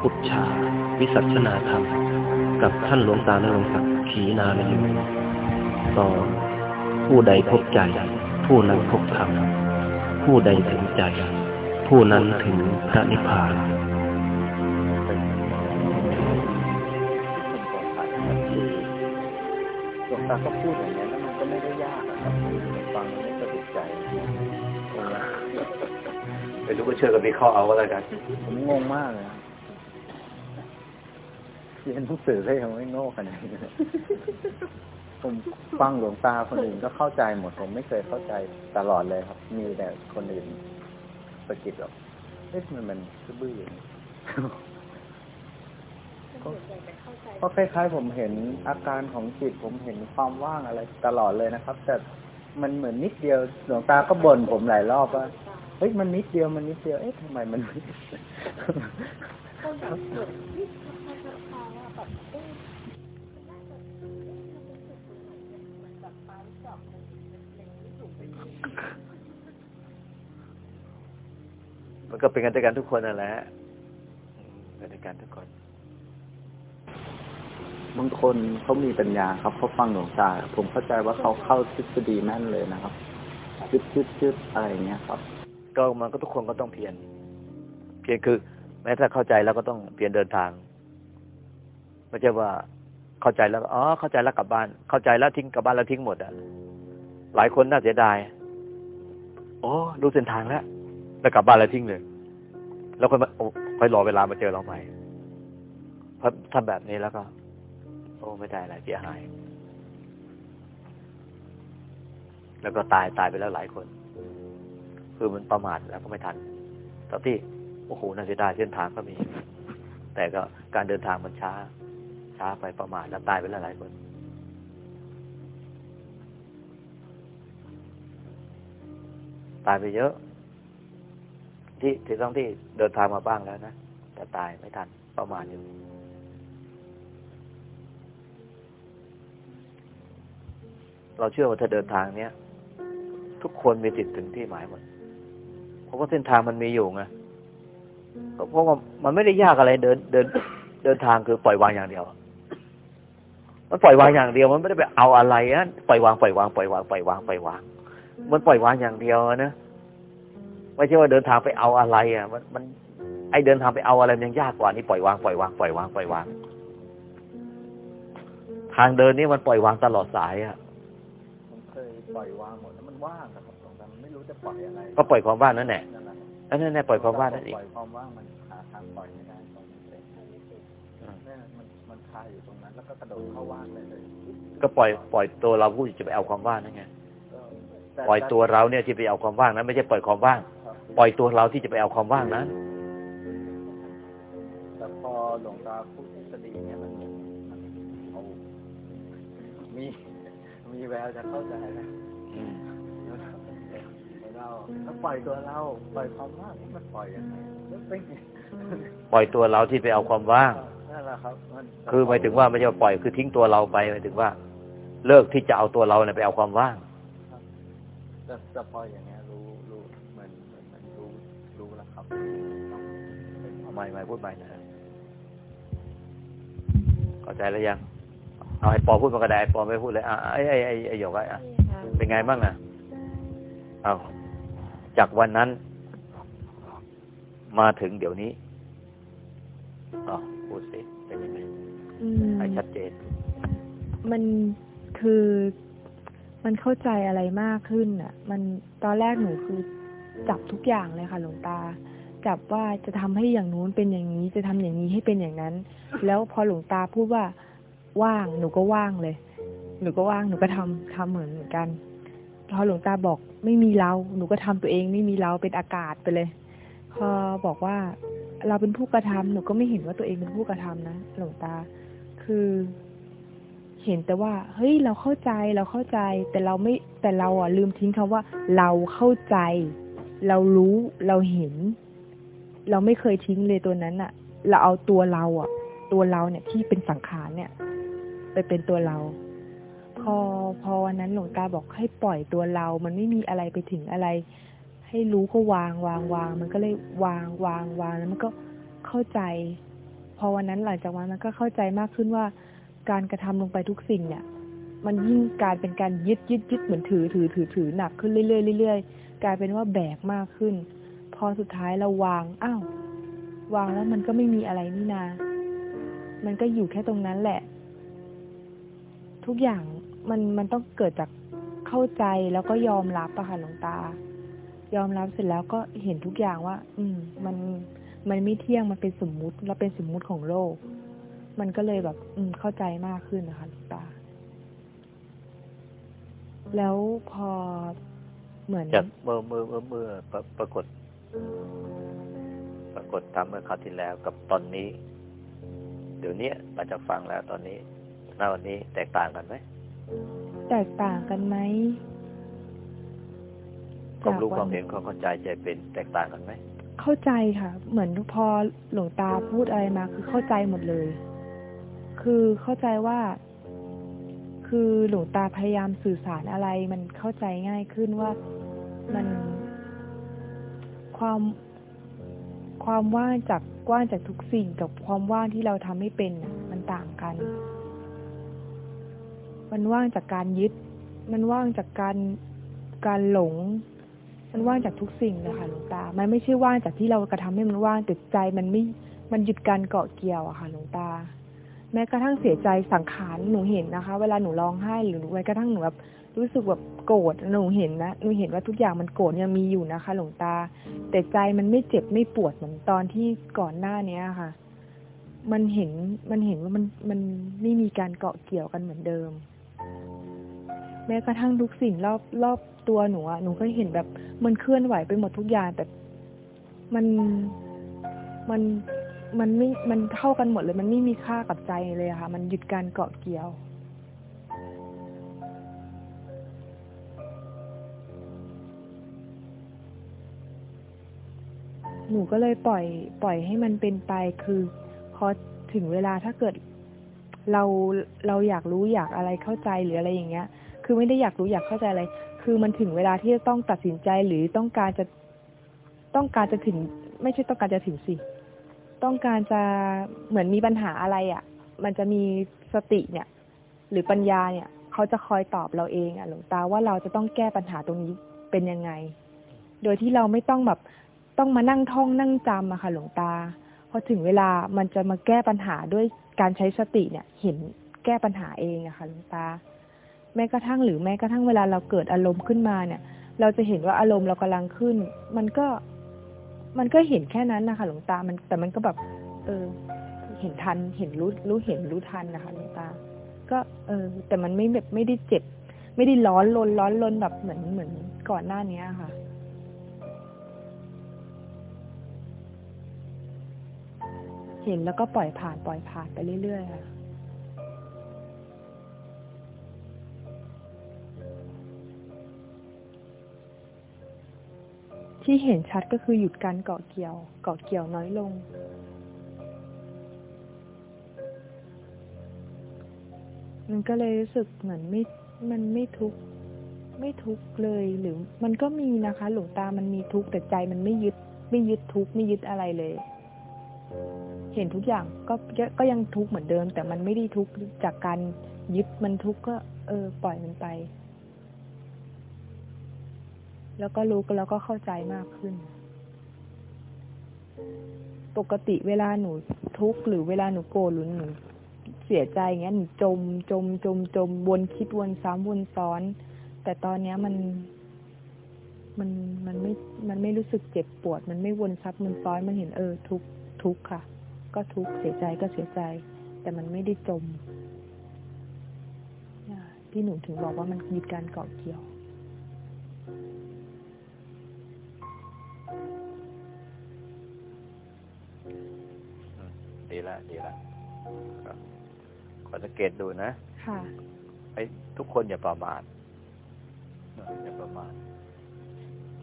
พุทธาวิสัชนาธรรม กับท่านหลวงตานรงศักดิ์ขีนาลยูตอนผู้ใดพบใจ ผู้นั้นพบธรรม ผู้ใดถึงใจ ผู้นั้นถึงพระนิพพานหลวงตาก็พูดอย่างนี้แล้วมันก็ไม่ได้ยากอะครับฟังไม่สะดุดใจไม่รู้ก็เชื่อกันวิเคราะห์เอาก็แล้วกันผมงงมากเลย เรียนหนังสือก็ยังไม่โง่ขนาดนี้เลยผมฟังหลวงตาคนอื่นก็เข้าใจหมด ผมไม่เคยเข้าใจตลอดเลยครับ มีแต่คนอื่นสะกิดหรอกเอ๊ะมันมันบื้ออย่างนี้ก็คล้ายๆผมเห็นอาการของจิต ผมเห็นความว่างอะไรตลอดเลยนะครับ แต่มันเหมือนนิดเดียวหลวงตาก็บ่นผมหลายรอบว่าเฮ้ยมันนิดเดียวมันนิดเดียวเอ๊ะทำไมมัน มันก็เป็นกันด้วยกันทุกคนนั่นแหละเป็นด้วยกันทุกคน บางคนเขามีปัญญาครับเขาฟังหลวงตาผมเข้าใจว่าเขาเข้าทฤษฎีแม่นเลยนะครับชึดชึดชึดอะไรอย่างเงี้ยครับ ก็มันก็ทุกคนก็ต้องเพียรเพียรคือ แม้ถ้าเข้าใจแล้วก็ต้องเพียรเดินทางไม่ใช่ว่าเข้าใจแล้วอ๋อเข้าใจแล้วกลับบ้าน เข้าใจแล้วทิ้งกลับบ้านแล้วทิ้งหมดอะหลายคนน่าเสียดาย โอ้รู้เส้นทางแล้วแล้วกลับบ้านแล้วทิ้งเลย แล้วค่อยมาค่อยรอเวลามาเจอเราใหม่เพราะทำแบบนี้แล้วก็ โอ้ไม่ได้อะไรเสียหาย แล้วก็ตายตายไปแล้วหลายคน คือมันประมาทแล้วก็ไม่ทันตอนที่โอ้โหน่าเสียดายเส้นทางก็มี แต่ก็การเดินทางมันช้า ช้าไปประมาทแล้วตายไปแล้วหลายคน ตายไปเยอะ ที่ที่ต้องที่เดินทางมาบ้างแล้วนะแต่ตายไม่ทันประมาทอยู่เราเชื่อว่าถ้าเดินทางเนี้ยทุกคนมีสิทธิ์ถึงที่หมายหมดเพราะว่าเส้นทางมันมีอยู่ไงเพราะว่ามันไม่ได้ยากอะไรเดินเดิน เดินทางคือปล่อยวางอย่างเดียว มันปล่อยวางอย่างเดียว มันไม่ได้ไปเอาอะไรนะปล่อยวางปล่อยวางปล่อยวางปล่อยวางปล่อยวาง มันปล่อยวางอย่างเดียวนะไม่ใช่ว่าเดินทางไปเอาอะไร อะ มันมัน ไอเดินทางไปเอาอะไรมันยังยากกว่านี่ปล่อยวางปล่อยวางปล่อยวางปล่อยวาง ทางเดินนี่มันปล่อยวางตลอดสายอะผมเคยปล่อยวางหมดแล้วมันว่างนะครับหลวงตามันไม่รู้จะปล่อยอะไรก็ปล่อยความว่างนั่นแหละนั่นแหละอันนั้นแหละปล่อยความว่างนั่นเองปล่อยความว่างมันหาทางปล่อยไม่ได้ปล่อยไม่เป็นเนี่ยมันมันคาอยู่ตรงนั้น แล้วก็กระโดดเข้าว่างเลยเลยก็ปล่อยปล่อยตัวเราผู้ที่จะไปเอาความว่างนั่นไงก็แต่ ปล่อยตัวเราเนี่ยที่ไปเอาความว่างนั้นไม่ใช่ปล่อยความว่างครับปล่อยตัวเราที่จะไปเอาความว่างนั้นแต่พอหลวงตาพูดทฤษฎีเนี่ยมันมันเอามีมีแววจะเข้าใจแล้วอืมเราถ้าปล่อยตัวเราปล่อยความว่างนี่มันปล่อยยังไงแล้วเป็นปล่อยตัวเราที่ไปเอาความว่างนั่นแหละครับมันคือหมายถึงว่าไม่ใช่ว่าปล่อยคือทิ้งตัวเราไปหมายถึงว่า เลิกที่จะเอาตัวเราเนี่ยไปเอาความว่าง จะจะพออย่างเงี้ยรู้รู้เหมือนเหมือนเหมือนรู้รู้แล้วครับเอาไม่ไม่พูดไม่นะเข้าใจแล้วยังเอาไอ้ปอพูดมากระไดไอ้ปอไม่พูดเลยอะไอ้ไอ้ไอ้ไอ้หยกไอ้อะเป็นไงบ้างอะเอาจากวันนั้น มาถึงเดี๋ยวนี้อ๋อพูดสิเป็นยังไงอืมให้ชัดเจน มันคือ มันเข้าใจอะไรมากขึ้นอะ มันตอนแรกหนูคือจับทุกอย่างเลยค่ะหลวงตา จับว่าจะทำให้อย่างนู้นเป็นอย่างนี้จะทำอย่างนี้ให้เป็นอย่างนั้น แล้วพอหลวงตาพูดว่าว่างหนูก็ว่างเลย หนูก็ว่างหนูก็ทำทำเหมือนเหมือนกัน พอหลวงตาบอกไม่มีเราหนูก็ทำตัวเองไม่มีเราเป็นอากาศไปเลย พอบอกว่าเราเป็นผู้กระทำหนูก็ไม่เห็นว่าตัวเองเป็นผู้กระทำนะหลวงตา คือ เห็นแต่ว่า เฮ้ยเราเข้าใจเราเข้าใจ แต่เราไม่แต่เราอะลืมทิ้งคำว่า เราเข้าใจ เรารู้เราเห็น เราไม่เคยทิ้งเลยตัวนั้นอะ เราเอาตัวเราอะ ตัวเราเนี่ยที่เป็นสังขารเนี่ย ไปเป็นตัวเรา พอพอวันนั้นหลวงตาบอกให้ปล่อยตัวเรา มันไม่มีอะไรไปถึงอะไร ให้รู้ก็วางวางวาง มันก็เลยวางวางวางแล้วมันก็เข้าใจ พอวันนั้นหลังจากวันนั้นก็เข้าใจมากขึ้นว่า การกระทำลงไปทุกสิ่งเนี่ย มันยิ่งการเป็นการยึดยึดยึดเหมือนถือถือถือถือหนักขึ้นเรื่อยๆเรื่อยๆกลายเป็นว่าแบกมากขึ้น พอสุดท้ายเราวางอ้าววางแล้วมันก็ไม่มีอะไรนี่นา มันก็อยู่แค่ตรงนั้นแหละ ทุกอย่างมันมันต้องเกิดจากเข้าใจแล้วก็ยอมรับอะค่ะหลวงตา ยอมรับเสร็จแล้วก็เห็นทุกอย่างว่า อืม มันมันไม่เที่ยงมันเป็นสมมุติเราเป็นสมมุติของโลก มันก็เลยแบบ อืมเข้าใจมากขึ้นนะคะหลวงตา แล้วพอเหมือนจากเมื่อเมื่อเมื่อเมื่อปรปรากฏ ปรากฏตามเมื่อคราวที่แล้วกับตอนนี้ เดี๋ยวนี้มาจากฟังแล้วตอนนี้ณวันนี้แตกต่างกันไหมแตกต่างกันไหมความรู้จกความเห็นความเข้าใจใจเป็นแตกต่างกันไหมเข้าใจค่ะ เหมือนพอหลวงตาพูดอะไรมา คือเข้าใจหมดเลย คือเข้าใจว่า คือหลวงตาพยายามสื่อสารอะไร มันเข้าใจง่ายขึ้นว่ามันความความว่างจากกว้างจากทุกสิ่งกับความว่างที่เราทำไม่เป็นมันต่างกัน มันว่างจากการยึด มันว่างจากการการหลง มันว่างจากทุกสิ่งเลยค่ะหลวงตา มันไม่ใช่ว่างจากที่เรากระทำให้มันว่างแต่ใจ มันไม่มันหยุดการเกาะเกี่ยวอะค่ะหลวงตา แม้กระทั่งเสียใจสังขารหนูเห็นนะคะ เวลาหนูร้องไห้หรือแม้กระทั่งหนูแบบรู้สึกแบบโกรธหนูเห็นนะหนูเห็นว่าทุกอย่างมันโกรธยังมีอยู่นะคะ หลวงตา แต่ใจมันไม่เจ็บไม่ปวดเหมือนตอนที่ก่อนหน้าเนี้ยค่ะ มันเห็นมันเห็นว่ามันมันไม่มีการเกาะเกี่ยวกันเหมือนเดิม แม้กระทั่งทุกสิ่งรอบรอบตัวหนูอะหนูก็เห็นแบบมันเคลื่อนไหวไปหมดทุกอย่างแต่มันมัน มันไม่มันเท่ากันหมดเลย มันไม่มีค่ากับใจเลยค่ะ มันหยุดการเกาะเกี่ยว หนูก็เลยปล่อย ปล่อยให้มันเป็นไปคือพอถึงเวลาถ้าเกิดเราเราอยากรู้อยากอะไรเข้าใจหรืออะไรอย่างเงี้ย คือไม่ได้อยากรู้อยากเข้าใจอะไร คือมันถึงเวลาที่จะต้องตัดสินใจหรือต้องการจะต้องการจะถึง ไม่ใช่ต้องการจะถึงสิ ต้องการจะเหมือนมีปัญหาอะไรอะ่ะ มันจะมีสติเนี่ย หรือปัญญาเนี่ย เขาจะคอยตอบเราเองอะ่ะหลวงตาว่าเราจะต้องแก้ปัญหาตรงนี้เป็นยังไง โดยที่เราไม่ต้องแบบต้องมานั่งท่องนั่งจำอะค่ะ หลวงตาพอถึงเวลามันจะมาแก้ปัญหาด้วยการใช้สติเนี่ย เห็นแก้ปัญหาเองอะค่ะหลวงตา แม้กระทั่งหรือแม้กระทั่งเวลาเราเกิดอารมณ์ขึ้นมาเนี่ย เราจะเห็นว่าอารมณ์เรากำลังขึ้น มันก็ มันก็เห็นแค่นั้นนะคะหลวงตามันแต่มันก็แบบ เออ เห็นทันเห็นรู้รู้เห็นรู้ทันนะคะหลวงตา ก็ เออ แต่มันไม่แบบไม่ได้เจ็บ ไม่ได้ร้อนลนร้อนลนแบบเหมือนเหมือนก่อนหน้านี้ค่ะเห็นแล้วก็ปล่อยผ่านปล่อยผ่านไปเรื่อยๆค่ะ ที่เห็นชัดก็คือหยุดการเกาะเกี่ยว เกาะเกี่ยวน้อยลง มันก็เลยรู้สึกเหมือนไม่ มันไม่ทุกข์ไม่ทุกข์เลยหรือ มันก็มีนะคะ หลวงตามันมีทุกข์แต่ใจมันไม่ยึด ไม่ยึดทุกข์ไม่ยึดอะไรเลย เห็นทุกอย่างก็ก็ยังทุกข์เหมือนเดิม แต่มันไม่ได้ทุกข์จากการยึดมันทุกข์ก็ เออ ปล่อยมันไป แล้วก็รู้แล้วก็เข้าใจมากขึ้น ปกติเวลาหนูทุกข์หรือเวลาหนูโกรธหรือหนูเสียใจอย่างเงี้ยหนูจม จม จม จมวนคิดวนซ้ำวนซ้อน แต่ตอนเนี้ยมัน มันมันไม่ มันไม่รู้สึกเจ็บปวด มันไม่วนซับมันซ้อนมันเห็นเออ ทุกทุกค่ะ ก็ทุกเสียใจก็เสียใจ แต่มันไม่ได้จมที่หนูถึงบอกว่ามันมีการเกาะเกี่ยว ดีละดีละครับขอสังเกตดูนะค่ะไอ้ทุกคนอย่าประมาทนะอย่าประมาท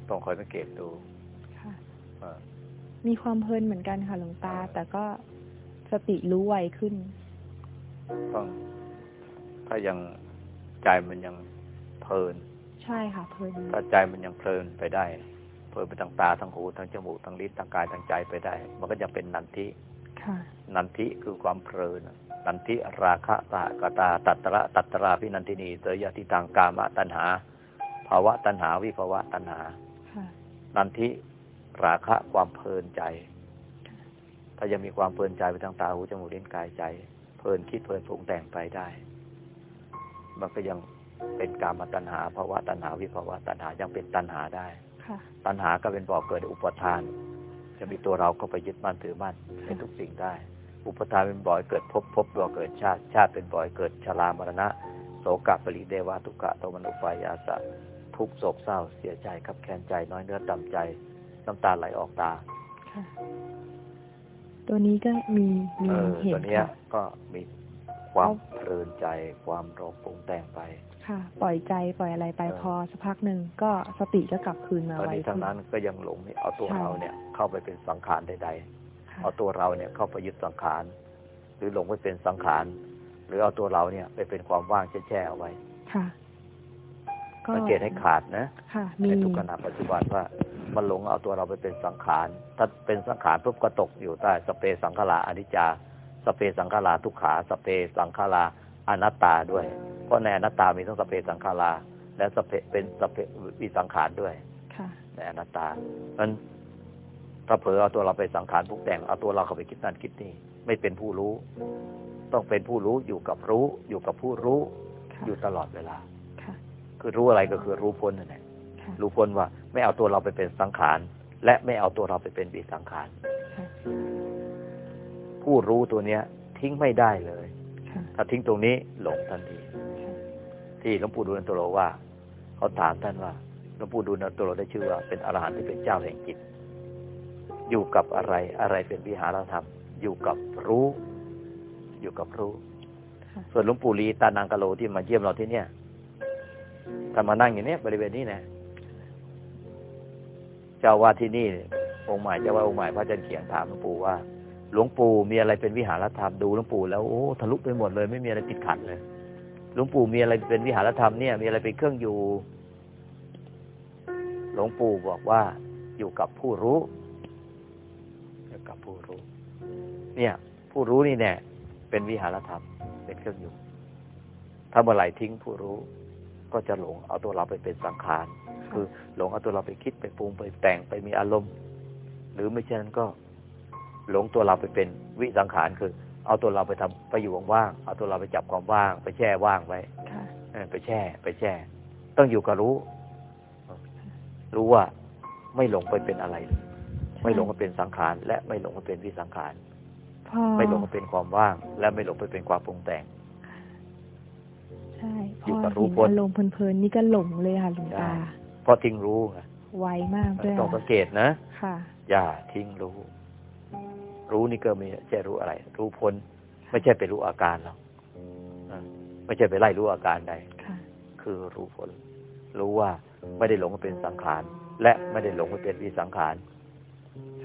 ต้องคอยสังเกตดูค่ะเออมีความเพลินเหมือนกันค่ะหลวงตา แต่ก็สติรู้ไวขึ้นต้องถ้ายังใจมันยังเพลิน ใช่ค่ะ เพลิน ถ้าใจมันยังเพลินไปได้ เพลินไปทางตาทางหูทางจมูกทางลิ้นทางกายทางใจไปได้ มันก็จะเป็นนันทิค่ะค่ะ นันทิคือความเพลินนันทิราคะตากตาตัตระตัตราพินันทินีเตยติตังกามะตัณหาภาวะตัณหาวิภาวะตัณหาค่ะนันทิราคะความเพลินใจ ถ้ายังมีความเพลินใจไปทางตาหูจมูกลิ้นกายใจ เพลินคิดเพลินปรุงแต่งไปได้ มันก็ยังเป็นกามตัณหาภาวะตัณหาวิภาวะตัณหายังเป็นตัณหาได้ค่ะตัณหาก็เป็นบ่อกเกิดอุปทาน จะมีตัวเราก็ไปยึดมั่นถือมั่นในทุกสิ่งได้ อุปทานเป็นบ่อยเกิดภพภพบ่อเกิดชาติ ชาติเป็นบ่อยเกิดชรามรณะ โสกะปริเดวะทุกขะโทมนุปายาสะทุกข์โศกเศร้าเสียใจครับแค้นใจน้อยเนื้อต่ำใจ น้ำตาไหลออกตาค่ะตัวนี้ก็มีมีเออเห็นตัวเนี้ยค่ะก็มีความเอาเพลินใจความรบปรุงแต่งไป ค่ะ ปล่อยใจปล่อยอะไรไปเออพอสักพักหนึ่งก็สติก็กลับคืนมาตอนไวนี้ทั้งขึ้นนั้นก็ยังหลงเอาตัวใช่เราเนี่ยเข้าไปเป็นสังขารใดค่ะๆเอาตัวเราเนี่ยเข้าไปยึดสังขาร หรือหลงไปเป็นสังขาร หรือเอาตัวเราเนี่ยไปเป็นความว่างแช่ๆเอาไว้ ค่ะก็สังเกตให้ขาดนะค่ะมีในทุกขณะปัจจุบันว่ามันหลงเอาตัวเราไปเป็นสังขาร ถ้าเป็นสังขารปุ๊บก็ตกอยู่ใต้สเปสังขาราอนิจจา สเปสังขาราทุกขา สเปสังขาราอนัตตาด้วย เพราะในอนัตตามีทั้งสเปสังขาราและสเปเป็นสเปวิสังขารด้วยค่ะในอนัตตามันถ้าเผลอเอาตัวเราไปสังขารปรุงแต่งเอาตัวเราเข้าไปคิดนั่นคิดนี่ไม่เป็นผู้รู้ ต้องเป็นผู้รู้อยู่กับรู้ อยู่กับผู้รู้ค่ะอยู่ตลอดเวลาค่ะคือรู้อะไรก็คือรู้พ้นนั่นแหละค่ะรู้พ้นว่า ไม่เอาตัวเราไปเป็นสังขาร และไม่เอาตัวเราไปเป็นวิสังขารค่ะผู้รู้ตัวเนี้ย ทิ้งไม่ได้เลยค่ะถ้าทิ้งตรงนี้หลงทันทีค่ะ ที่หลวงปู่ดูลย์โตโรว่า เขาถามท่านว่าหลวงปู่ดูลย์โตโรได้ชื่อว่าเป็นอรหันต์ที่เป็นเจ้าแห่งจิต อยู่กับอะไรอะไรเป็นวิหารธรรม อยู่กับรู้ อยู่กับรู้ ส่วนหลวงปู่ลีตานังกะโลที่มาเยี่ยมเราที่เนี่ยท่านมานั่งอย่างนี้บริเวณนี้นะเจ้าว่าที่นี่องค์ใหม่เจ้าว่าองค์ใหม่พระอาจารย์เขียนถามหลวงปู่ว่า หลวงปู่มีอะไรเป็นวิหารธรรมดูหลวงปู่แล้วโอ้ทะลุไปหมดเลย ไม่มีอะไรติดขัดเลย หลวงปู่มีอะไรเป็นวิหารธรรมเนี่ย มีอะไรเป็นเครื่องอยู่ หลวงปู่บอกว่าอยู่กับผู้รู้อยู่กับผู้รู้ เนี่ย ผู้รู้นี่แน่เป็นวิหารธรรม เป็นเครื่องอยู่ ถ้าเมื่อไหร่ทิ้งผู้รู้ ก็จะหลงเอาตัวเราไปเป็นสังขาร คือหลงเอาตัวเราไปคิดไปปรุงไปแต่งไปมีอารมณ์ หรือไม่เช่นนั้นก็ หลงตัวเราไปเป็นวิสังขารคือ เอาตัวเราไปทำไปอยู่ว่างๆเอาตัวเราไปจับความว่าง ไปแช่ว่างไว้ค่ะเออไปแช่ ไปแช่ ต้องอยู่กับรู้ รู้ว่าไม่หลงไปเป็นอะไรเลยไม่หลงไปเป็นสังขาร และไม่หลงไปเป็นวิสังขารพอไม่หลงไปเป็นความว่าง และไม่หลงไปเป็นความปรุงแต่งใช่พอยู่อกับรู้เห็นพ้นอารมณ์เพลินๆนี่ก็หลงเลยค่ะหลวงตาได้เพราะทิ้งรู้ไงไวมากด้วยต้องสัค่ะงเกตนะ ค่ะ อย่าทิ้งรู้ รู้นี่ก็ไม่ใช่รู้อะไร รู้พ้น ไม่ใช่ไปรู้อาการหรอกอะไม่ใช่ไปไล่รู้อาการใดค่ะคือรู้ผลรู้ว่าไม่ได้หลงไปเป็นสังขาร และไม่ได้หลงไปเป็นวิสังขาร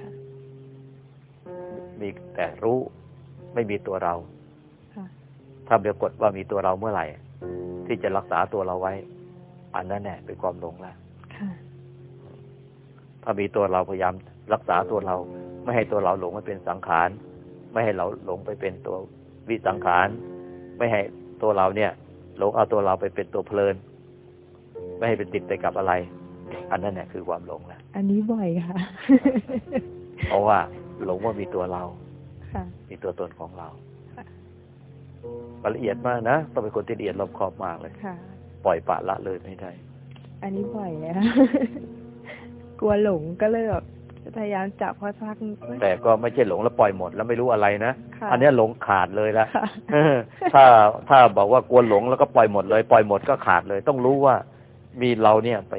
ค่ะมีแต่รู้ไม่มีตัวเราค่ะถ้าปรากฏว่ามีตัวเราเมื่อไหร่ ที่จะรักษาตัวเราไว้ อันนั้นแหละเป็นความหลงแล้วค่ะถ้ามีตัวเราพยายามรักษาตัวเรา ไม่ให้ตัวเราหลงไปเป็นสังขาร ไม่ให้เราหลงไปเป็นตัววิสังขาร ไม่ให้ตัวเราเนี่ย หลงเอาตัวเราไปเป็นตัวเพลิน ไม่ให้เป็นติดไปกับอะไร อันนั้นเนี่ยคือความหลงแล้วอันนี้บ่อยค่ะ เพราะว่าหลงว่ามีตัวเราค่ะมีตัวตนของเราค่ะละเอียดมากนะต้องเป็นคนที่ละเอียดรอบคอบมากเลยค่ะปล่อยปละละเลยไม่ได้ อันนี้บ่อยเลยค่ะกลัวหลงก็เลยแบบ พยายามจับพอสักเอ้ยแต่ก็ไม่ใช่หลงแล้วปล่อยหมดแล้วไม่รู้อะไรนะค่ะอันเนี้ยหลงขาดเลยละค่ะเออถ้าถ้าบอกว่ากลัวหลงแล้วก็ปล่อยหมดเลย ปล่อยหมดก็ขาดเลย ต้องรู้ว่ามีเราเนี่ยไป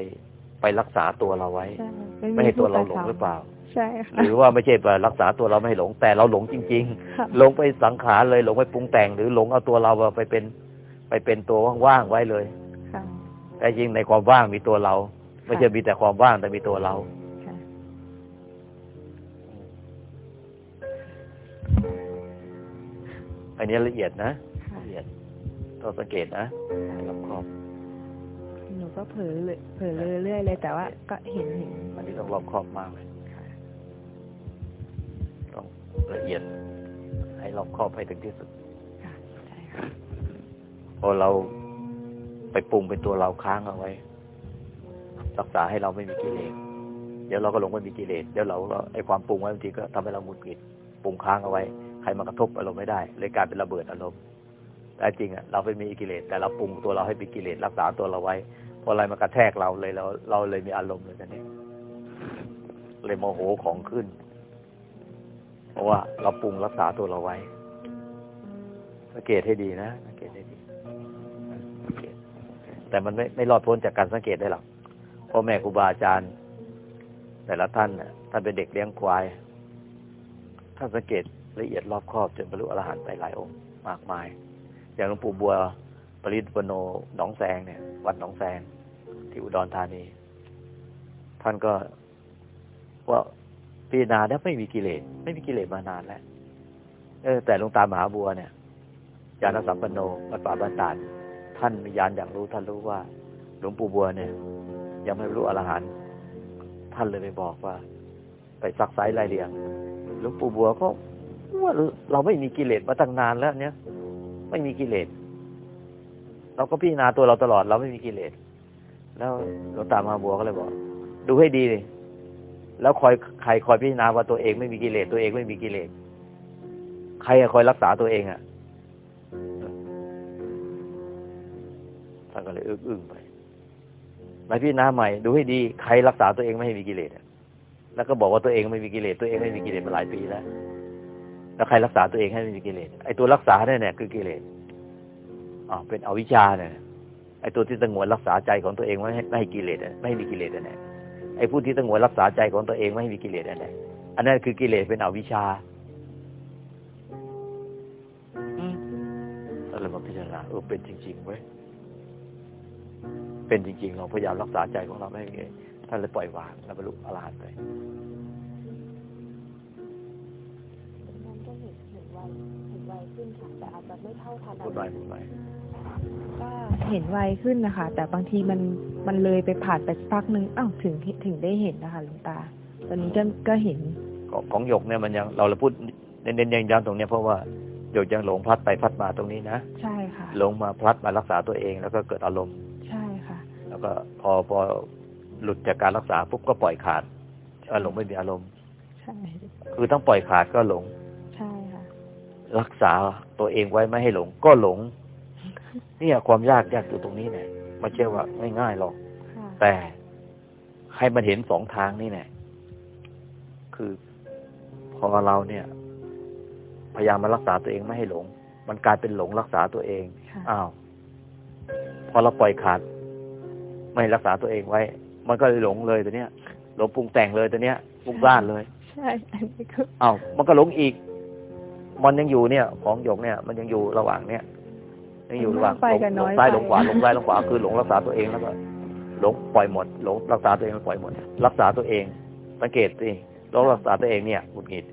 ไปรักษาตัวเราไว้ใช่ไม่ให้ตัวเราหลงหรือเปล่าใช่ค่ะหรือว่าไม่ใช่ไปรักษาตัวเราไม่ให้หลงแต่เราหลงจริงค่ะๆหลงไปสังขารเลยหลงไปปรุงแต่ง หรือหลงเอาตัวเราไปเป็น ไปเป็นตัวว่างๆไว้เลยค่ะแต่จริงในความว่างมีตัวเรา ไม่ใช่มีแต่ความว่างแต่มีตัวเรา อันนี้ละเอียดนะค่ะละเอียดต้องสังเกตนะรอบครอบหนูก็เผลอเลยเผลอเรื่อยๆเลยแต่ว่าก็เห็นเห็นอันนี้ต้องรอบครอบมากเลยต้องละเอียดรอบคอบให้ถึงที่สุดค่ะใช่ค่ะพอเราไปปรุงเป็นตัวเราค้างเอาไว้ รักษาให้เราไม่มีกิเลสเดี๋ยวเราก็หลงไม่มีกิเลสเดี๋ยวเราก็ไอความปรุงไว้บางทีก็ทำให้เราหงุดหงิดปรุงค้างเอาไว้ ใครมากระทบอารมณ์ไม่ได้เลยกลายเป็นระเบิดอารมณ์แต่จริงอะเราไม่มีกิเลสแต่เราปรุงตัวเราให้เป็นกิเลสรักษาตัวเราไว้พออะไรมากระแทกเราเลยเราเราเลยมีอารมณ์เลยกันนี้เลยโมโหของขึ้น เพราะว่าเราปรุงรักษาตัวเราไว้สังเกตให้ดีนะสังเกตให้ดีแต่มันไม่ไม่รอดพ้นจากการสังเกตได้หรอกพ่อแม่ครูบาอาจารย์ แต่ละท่านน่ะท่านเป็นเด็กเลี้ยงควายท่านสังเกต ละเอียดรอบครอบจนบรรลุอรหันต์ไปหลายองค์มากมาย อย่างหลวงปู่บัวปริตปโนหนองแซงเนี่ย วัดหนองแซงที่อุดรธานี ท่านก็ว่าพิจารณาแล้วไม่มีกิเลสไม่มีกิเลสมานานแล้วเออ แต่หลวงตามหาบัวเนี่ยญาณสัมปันโนวัดป่าบ้านตาดท่านมีญาณอย่างรู้ท่านรู้ว่า หลวงปู่บัวเนี่ย ยังไม่รู้อรหันต์ท่านเลยไปบอกว่า ไปซักไซไล่เรียงหลวงปู่บัวก็ ว่าเราไม่มีกิเลสมาตั้งนานแล้ว เนี่ย ไม่มีกิเลสเราก็พิจารณาตัวเราตลอด เราไม่มีกิเลสแล้วหลวงตามหาบัวก็เลยบอก ดูให้ดีเลยแล้วคอยใครคอยพิจารณาว่าตัวเองไม่มีกิเลสตัวเองไม่มีกิเลสใครอะคอยรักษาตัวเองอะท่านก็เลยอึ้งอึ้งไปไปพิจารณาใหม่ ดูให้ดี ใครรักษาตัวเองไม่ให้มีกิเลสอะแล้วก็บอกว่าตัวเองไม่มีกิเลสตัวเองไม่มีกิเลสมาหลายปีแล้ว แล้วใครรักษาตัวเองให้ไม่มีกิเลสไอ้ตัวรักษาเนี่ยเนี่ยคือกิเลสอ๋อเป็นอวิชชาเนี่ยไอ้ตัวที่สงวนรักษาใจของตัวเองไม่ให้ไม่ให้กิเลสอะไม่ให้มีกิเลสเนี่ยไอ้ผู้ที่สงวนรักษาใจของตัวเองไม่ให้มีกิเลสเนี่ยอันนั้นคือกิเลสเป็นอวิชชาก็เลยมาพิจารณาเออเป็นจริงๆเว้ยเป็นจริงๆเราพยายามรักษาใจของเราไม่ให้ท่านเลยปล่อยวางแล้วบรรลุอรหันต์ไป ไม่เท่าทันพูดไปพูดไปก็เห็นไวขึ้นนะคะ แต่บางทีมันมันเลยไปผ่านไปสักพักนึงอ้าวถึงถึงได้เห็นนะคะหลวงตา ตอนนี้ก็ก็เห็นของของหยกเนี่ยมันยังเราเราพูดเน้นๆย้ำๆตรงเนี้ยเพราะว่าหยกยังหลงพลัดไปพลัดมาตรงนี้นะใช่ค่ะหลงมาพลัดมารักษาตัวเองแล้วก็เกิดอารมณ์ใช่ค่ะ แล้วก็พอพอหลุดจากการรักษาปุ๊บก็ปล่อยขาดเออหลงไม่มีอารมณ์ใช่คือต้องปล่อยขาดก็หลงใช่ค่ะ รักษาตัวเองไว้ไม่ให้หลง ก็หลง เนี่ยความยากยากอยู่ตรงนี้เนี่ยไม่ใช่ว่าง่ายๆหรอกค่ะแต่ให้มันเห็นสองทางนี่แน่คือพอเราเนี่ย พยายามมารักษาตัวเองไม่ให้หลง มันกลายเป็นหลงรักษาตัวเองค่ะอ้าวพอเราปล่อยขาด ไม่รักษาตัวเองไว้ มันก็เลยหลงเลยตัวเนี้ยหลงปรุงแต่งเลยตัวเนี้ยปรุงร้านเลย ใช่อันนี้ก็อ้าวมันก็หลงอีก มันยังอยู่เนี่ยของหยกเนี่ย มันยังอยู่ระหว่างเนี่ยยังอยู่ระหว่างไปหลงกับหลน้องยซ้ายไปหลงขวาหลงซ้ายหลงขวาคือหลงรักษาตัวเองแล้วก็หลงปล่อยหมดหลงรักษาตัวเองแล้วปล่อยหมด รักษาตัวเอง สังเกตสิหลงรักษาตัวเองเนี่ยหงุดหงิด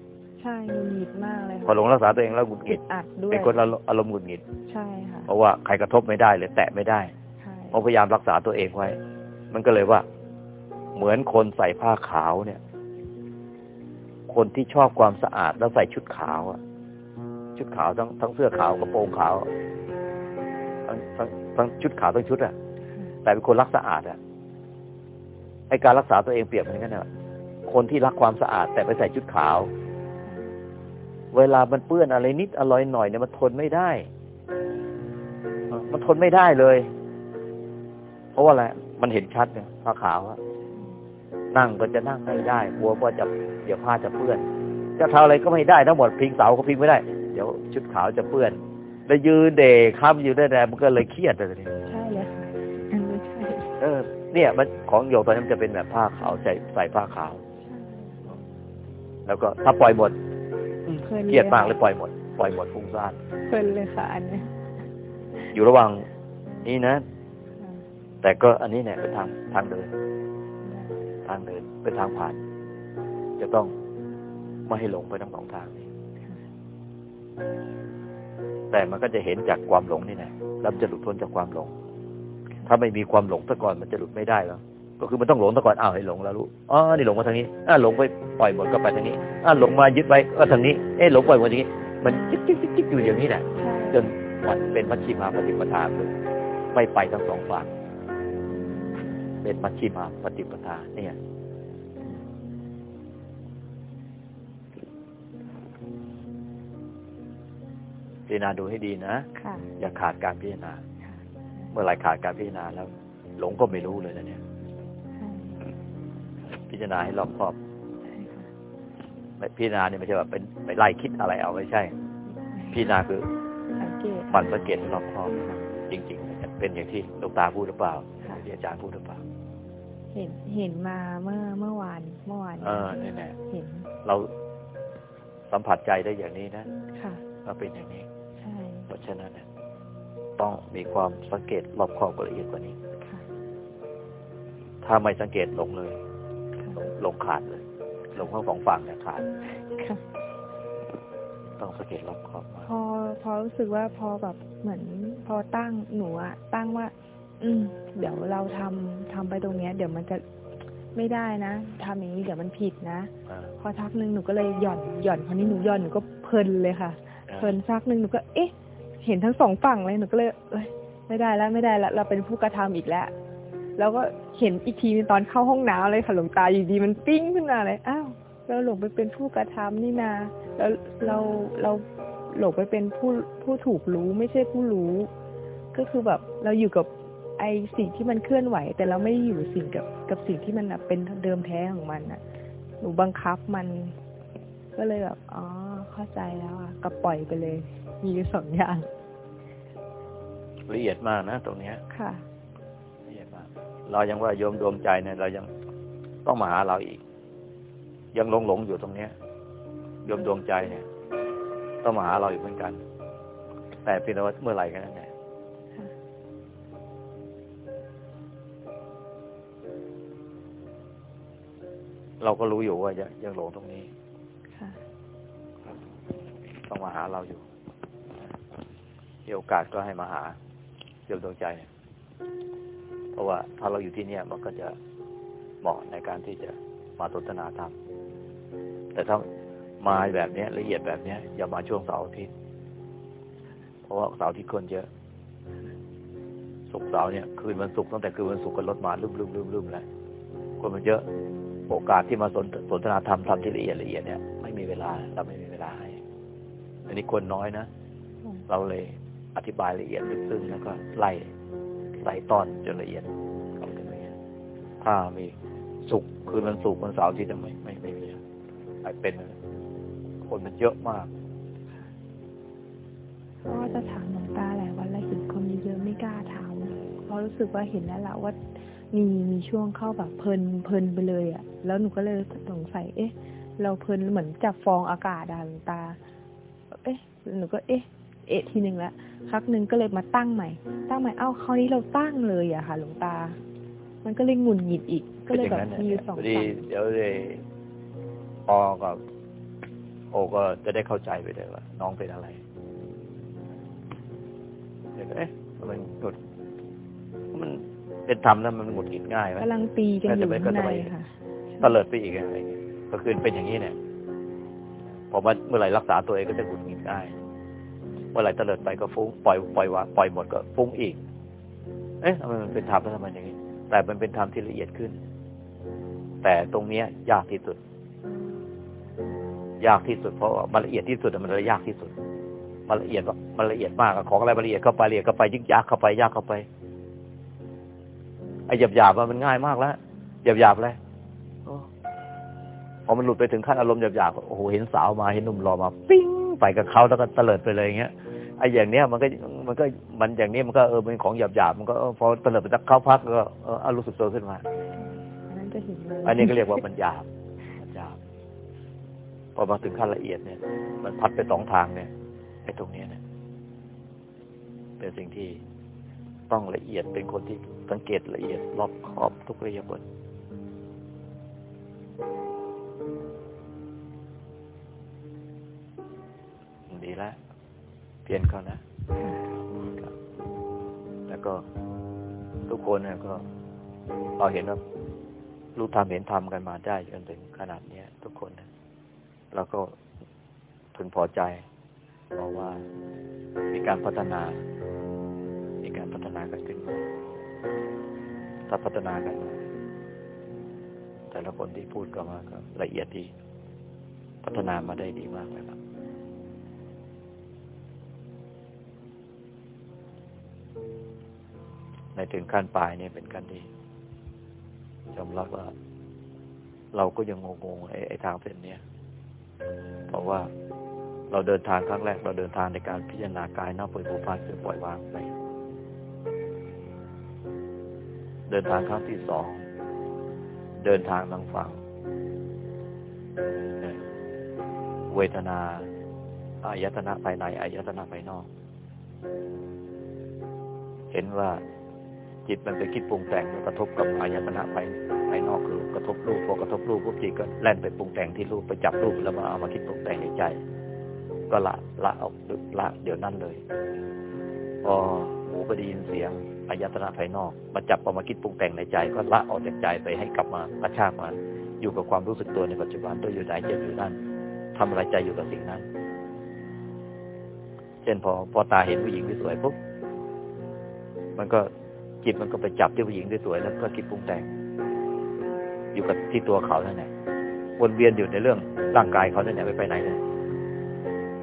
ใช่หงุดหงิดมากเลยพอหลงรักษาตัวเองแล้วหงุดหอึงิดดอัดด้วยเป็นคนอารมณ์หงุดหงิดใช่ค่ะเพราะว่าใครกระทบไม่ได้เลยแตะไม่ได้ใช่เพราะพยายามรักษาตัวเองไว้ มันก็เลยว่า เหมือนคนใส่ผ้าขาวเนี่ย คนที่ชอบความสะอาดแล้วใส่ชุดขาวอะ ชุดขาวทั้งทั้งเสื้อขาวกระโปรงขาวทั้งทั้งทั้งชุดขาวทั้งชุดอะแต่เป็นคนรักสะอาดอะไอการรักษาตัวเองเปรียบเหมือนกันนะคนที่รักความสะอาด แต่ไปใส่ชุดขาว เวลามันเปื้อนอะไรนิดอร่อยหน่อยเนี่ยมันทนไม่ได้ มันทนไม่ได้เลย เพราะว่าอะไร มันเห็นชัดเนี่ยผ้าขาวอะนั่งก็จะนั่งไม่ได้กลัวว่าจะเดี๋ยวผ้าจะเปื้อน จะทำอะไรก็ไม่ได้ทั้งหมดพิงเสาก็พิงไม่ได้ เดี๋ยวชุดขาวจะเปื้อน แล้วยืนเดค้ำอยู่ได้แต่มันก็เลยเครียดเลยทีนี้ใช่เลยค่ะอันนี้ใช่เออ เนี่ย มันของโยกตอนนี้มันจะเป็นแบบผ้าขาวใส่ใส่ผ้าขาว แล้วก็ถ้าปล่อยหมดเพลินเครียดมากเลยปล่อยหมด ปล่อยหมดฟุ้งซ่านเพลินเลยค่ะอันเนี้ยอยู่ระหว่างนี้นะ แต่ก็อันนี้เนี่ยเป็นทางทางเดิน ทางเดินเป็นทางผ่าน จะต้องไม่ให้หลงไปทั้งสองทางนี้ แต่มันก็จะเห็นจากความหลงนี่แหละแล้วจะหลุดพ้นจากความหลง ถ้าไม่มีความหลงซะก่อนมันจะหลุดไม่ได้แล้ว ก็คือมันต้องหลงซะก่อนอ้าวให้หลงแล้วรู้อ๋อนี่หลงมาทางนี้อ่าหลงไปปล่อยหมดก็ไปทางนี้อ่าหลงมายึดไว้ก็ทางนี้เอ๊ะหลงปล่อยหมดอย่างนี้ มันจิ๊กจิ๊กจิ๊กจิ๊กอยู่อย่างนี้แหละจนมันเป็นมัชชิมาปฏิปทาคือไม่ไปทั้งสองฝั่งเป็นมัชชิมาปฏิปทาเนี่ย พิจารณาดูให้ดีนะค่ะอย่าขาดการพิจารณาค่ะเมื่อไหรขาดการพิจารณาแล้ว หลงก็ไม่รู้เลยนะเนี่ยใช่พิจารณาให้รอบคอบใช่ค่ะไม่พิจารณาเนี่ยไม่ใช่ว่าเป็นไปไล่คิดอะไรเอาไม่ใช่ พิจารณาคือสังเกตหมันสังเกตให้รอบคอบจริง ๆ เป็นอย่างที่หลวงตาพูดหรือเปล่าค่ะที่อาจารย์พูดหรือเปล่า เห็นเห็นมาเมื่อเมื่อวานเมื่อวาน เออนี่แน่เห็น เราสัมผัสใจได้อย่างนี้นะ ค่ะว่าเป็นอย่างนี้ใช่เพราะ ฉะนั้นเนี่ยต้องมีความสังเกตรอบคอบกว่าละเอียดกว่านี้ค่ะถ้าไม่สังเกตหลงเลยค่ะหลงขาดเลยหลงทั้งสองฝั่งเนี่ยขาดค่ะต้องสังเกตรอบคอบมากพอพอรู้สึกว่าพอแบบเหมือน พอตั้งหนูอะตั้งว่า อืม เดี๋ยวเราทำทำไปตรงเนี้ย เดี๋ยวมันจะไม่ได้นะทำอย่างนี้เดี๋ยวมันผิดนะอ่าพอทักหนึ่งหนูก็เลยหย่อนหย่อนคราวนี้หนูหย่อนหนูก็เพลินเลยค่ะเพลินซักหนึ่งหนูก็ เอ๊ะ เห็นทั้งสองฝั่งเลยหนูก็เลยเอ้ยไม่ได้แล้วไม่ได้แล้วเราเป็นผู้กระทำอีกแล้ว แล้วก็เห็นอีกทีในตอนเข้าห้องน้ำเลยค่ะหลวงตาอยู่ดีมันปิ้งขึ้นมาเลยอ้าวเราหลงไปเป็นผู้กระทำนี่นาแล้วเราเราหลงไปเป็นผู้ผู้ถูกรู้ไม่ใช่ผู้รู้ ก็คือแบบเราอยู่กับไอสิ่งที่มันเคลื่อนไหว แต่เราไม่อยู่สิ่งกับกับสิ่งที่มันเป็นเดิมแท้ของมันอะหนูบังคับมัน ก็เลยแบบอ๋อเข้าใจแล้วอะก็ปล่อยไปเลย มีอยู่สองอย่าง ละเอียดมากนะตรงเนี้ย ค่ะ ละเอียดมาก เรายังว่าโยมดวงใจเนี่ยเรายังต้องมาหาเราอีก ยังหลงหลงอยู่ตรงเนี้ยโยมดวงใจเนี่ย ต้องมาหาเราอีกเหมือนกัน แต่เพียงแต่ว่าเมื่อไหร่กันนั่นแหละค่ะเราก็รู้อยู่ว่ายังยังหลงตรงนี้ค่ะต้องมาหาเราอยู่ มีโอกาสก็ให้มาหาโยมดวงใจเนี่ยเพราะว่าถ้าเราอยู่ที่เนี่ยมันก็จะเหมาะในการที่จะมาสนทนาธรรม แต่ถ้ามาแบบเนี้ยละเอียดแบบเนี้ยอย่ามาช่วงเสาร์อาทิตย์ เพราะว่าเสาร์อาทิตย์คนเยอะศุกร์เสาร์เนี่ยคืนวันศุกร์ตั้งแต่คืนวันศุกร์ก็รถมาลืมลืมลืมลืมแล้วคนมันเยอะโอกาสที่มาสนสนทนาธรรมทำที่ละเอียดละเอียดเนี่ยไม่มีเวลาเราไม่มีเวลาให้ อันนี้คนน้อยนะ เราเลย อธิบายละเอียดลึกซึ้งแล้วก็ไล่ไล่ตอนจนละเอียดข้าถึงละเอียดถ้ามีสุกร์คืนวันศุกร์วันเสาร์ที่จะไม่ไม่ไม่มีไอเป็นคนมันเยอะมากเพราะว่าจะถามหลวงตาหลายวันแล้วเห็นคนเยอะไม่กล้าถามเพราะรู้สึกว่าเห็นแล้วละว่ามีมีช่วงเข้าแบบเพลินเพลินไปเลยอะ่ะ แล้วหนูก็เลยสงสัยเอ๊ะ เราเพลินเหมือนจับฟองอากาศอะหลวงตา เอ๊ะหนูก็เอ๊ะ เอะทีหนึ่งละ พักหนึ่งก็เลยมาตั้งใหม่ ตั้งใหม่เอ้าคราวนี้เราตั้งเลยอะค่ะ หลวงตา มันก็เลยหงุนหงิดอีก ก็เลยแบบป็นางนั้นมีอยู่สองพอดีฝั่งเดี๋ยวเลยพอกับโอก็จะได้เข้าใจไปเลยว่า น้องเป็นอะไรเดี๋ยวก็เอ๊ะมันหงุดมันเป็นธรรมแล้วมันหงุดหงิดง่ายไหมกำลังตีกันอยู่ก็จะไม่ข้างในก็จะไม่ค่ะตะเลิดไปอีกอะไรเงี้ยก็คือเป็นอย่างนี้เนี่ยพอมาเมื่อไหร่รักษาตัวเองก็จะหงุดหงิดง่าย เมื่อไหร่ตลิดไปก็ฟุ้งปล่อยปล่อยวางปล่อยหมดก็ฟุ้งอีก เอ๊ะทำไมมันเป็นธรรมแล้วทำไมอย่างนี้ แต่มันเป็นธรรมที่ละเอียดขึ้น แต่ตรงเนี้ยยากที่สุด ยากที่สุดเพราะว่ามันละเอียดที่สุดมันเลยยากที่สุด มันละเอียดมันละเอียดมากของอะไรมันละเอียดเข้าไปละเอียดเข้าไปยิ่งยากเข้าไปยากเข้าไปไอ้หยาบหยาบมันง่ายมากแล้วหยาบหยาบเลยพอมันหลุดไปถึงขั้นอารมณ์หยาบหยาบๆโอ้โห เห็นสาวมา เห็นหนุ่มรอมา ปิ้ง ไปกับเขาแล้วก็เตลิดไปเลยอย่างเงี้ยไอ้อย่างเนี้ยมันก็มันก็มันอย่างนี้มันก็เออเป็นของหยาบหยาบๆมันก็เออพอเตลิดไปสักเขาพักก็เออเอารู้สึกตัวขึ้นมาอันนั้นจะเห็นเลยอันนี้ก็เรียกว่ามันหยาบมันหยาบพอมาถึงขั้นละเอียดเนี่ย มันพัดไปสองทางเนี่ยไอ้ตรงเนี้ยเนี่ยเป็นสิ่งที่ต้องละเอียดเป็นคนที่สังเกตละเอียดรอบคอบทุกระยะบท แล้วเพียนเขานะแล้วก็ทุกคนเนี่ยก็เราเห็นว่ารู้ทำเห็นทำกันมาได้จนถึงขนาดเนี้ยทุกคนนะเราก็พึงพอใจ เพราะว่ามีการพัฒนา มีการพัฒนากันขึ้นมาถ้าพัฒนากันมาแต่ละคนที่พูดก็มาก็ละเอียดดี พัฒนามาได้ดีมากเลยครับ ในถึงขั้นปลายเนี่ยเป็นขั้นที่ยอมรับว่า เราก็ยังงงๆไอ้ไอ้ทางเส้นเนี้ยเพราะว่าเราเดินทางครั้งแรก เราเดินทางในการพิจารณากายนอกเปิดภูพานคือปล่อยวางไป เดินทางครั้งที่สองเดินทางทางฝั่งเวทนาอายตนะภายในอายตนะภายนอก เห็นว่าจิตมันไปคิดปรุงแต่งกระทบกับอายตนะภายภายนอกคือกระทบรูปพอกระทบรูปปุ๊บจิตก็แล่นไปปรุงแต่งที่รูปไปจับรูปแล้วมาเอามาคิดปรุงแต่งในใจ ก็ละละออกละเดี๋ยวนั้นเลยพอหูไปได้ยินเสียงอายตนะภายนอก มาจับเอามาคิดปรุงแต่งในใจ ก็ละออกจากใจไปให้กลับมากระชากมาอยู่กับความรู้สึกตัวในปัจจุบันตัวอยู่ไหนจ็บอยู่นั่นทำอะไรใจอยู่กับสิ่งนั้น เช่นพอพอตาเห็นผู้หญิงที่สวยปุ๊บ มันก็จิตมันก็ไปจับที่ผู้หญิงสวยแล้วก็คิดปรุงแต่ง อยู่กับที่ตัวเขานั่นแหละวนเวียนอยู่ในเรื่องร่างกายเขานั่นแหละไม่ไปไหนเลย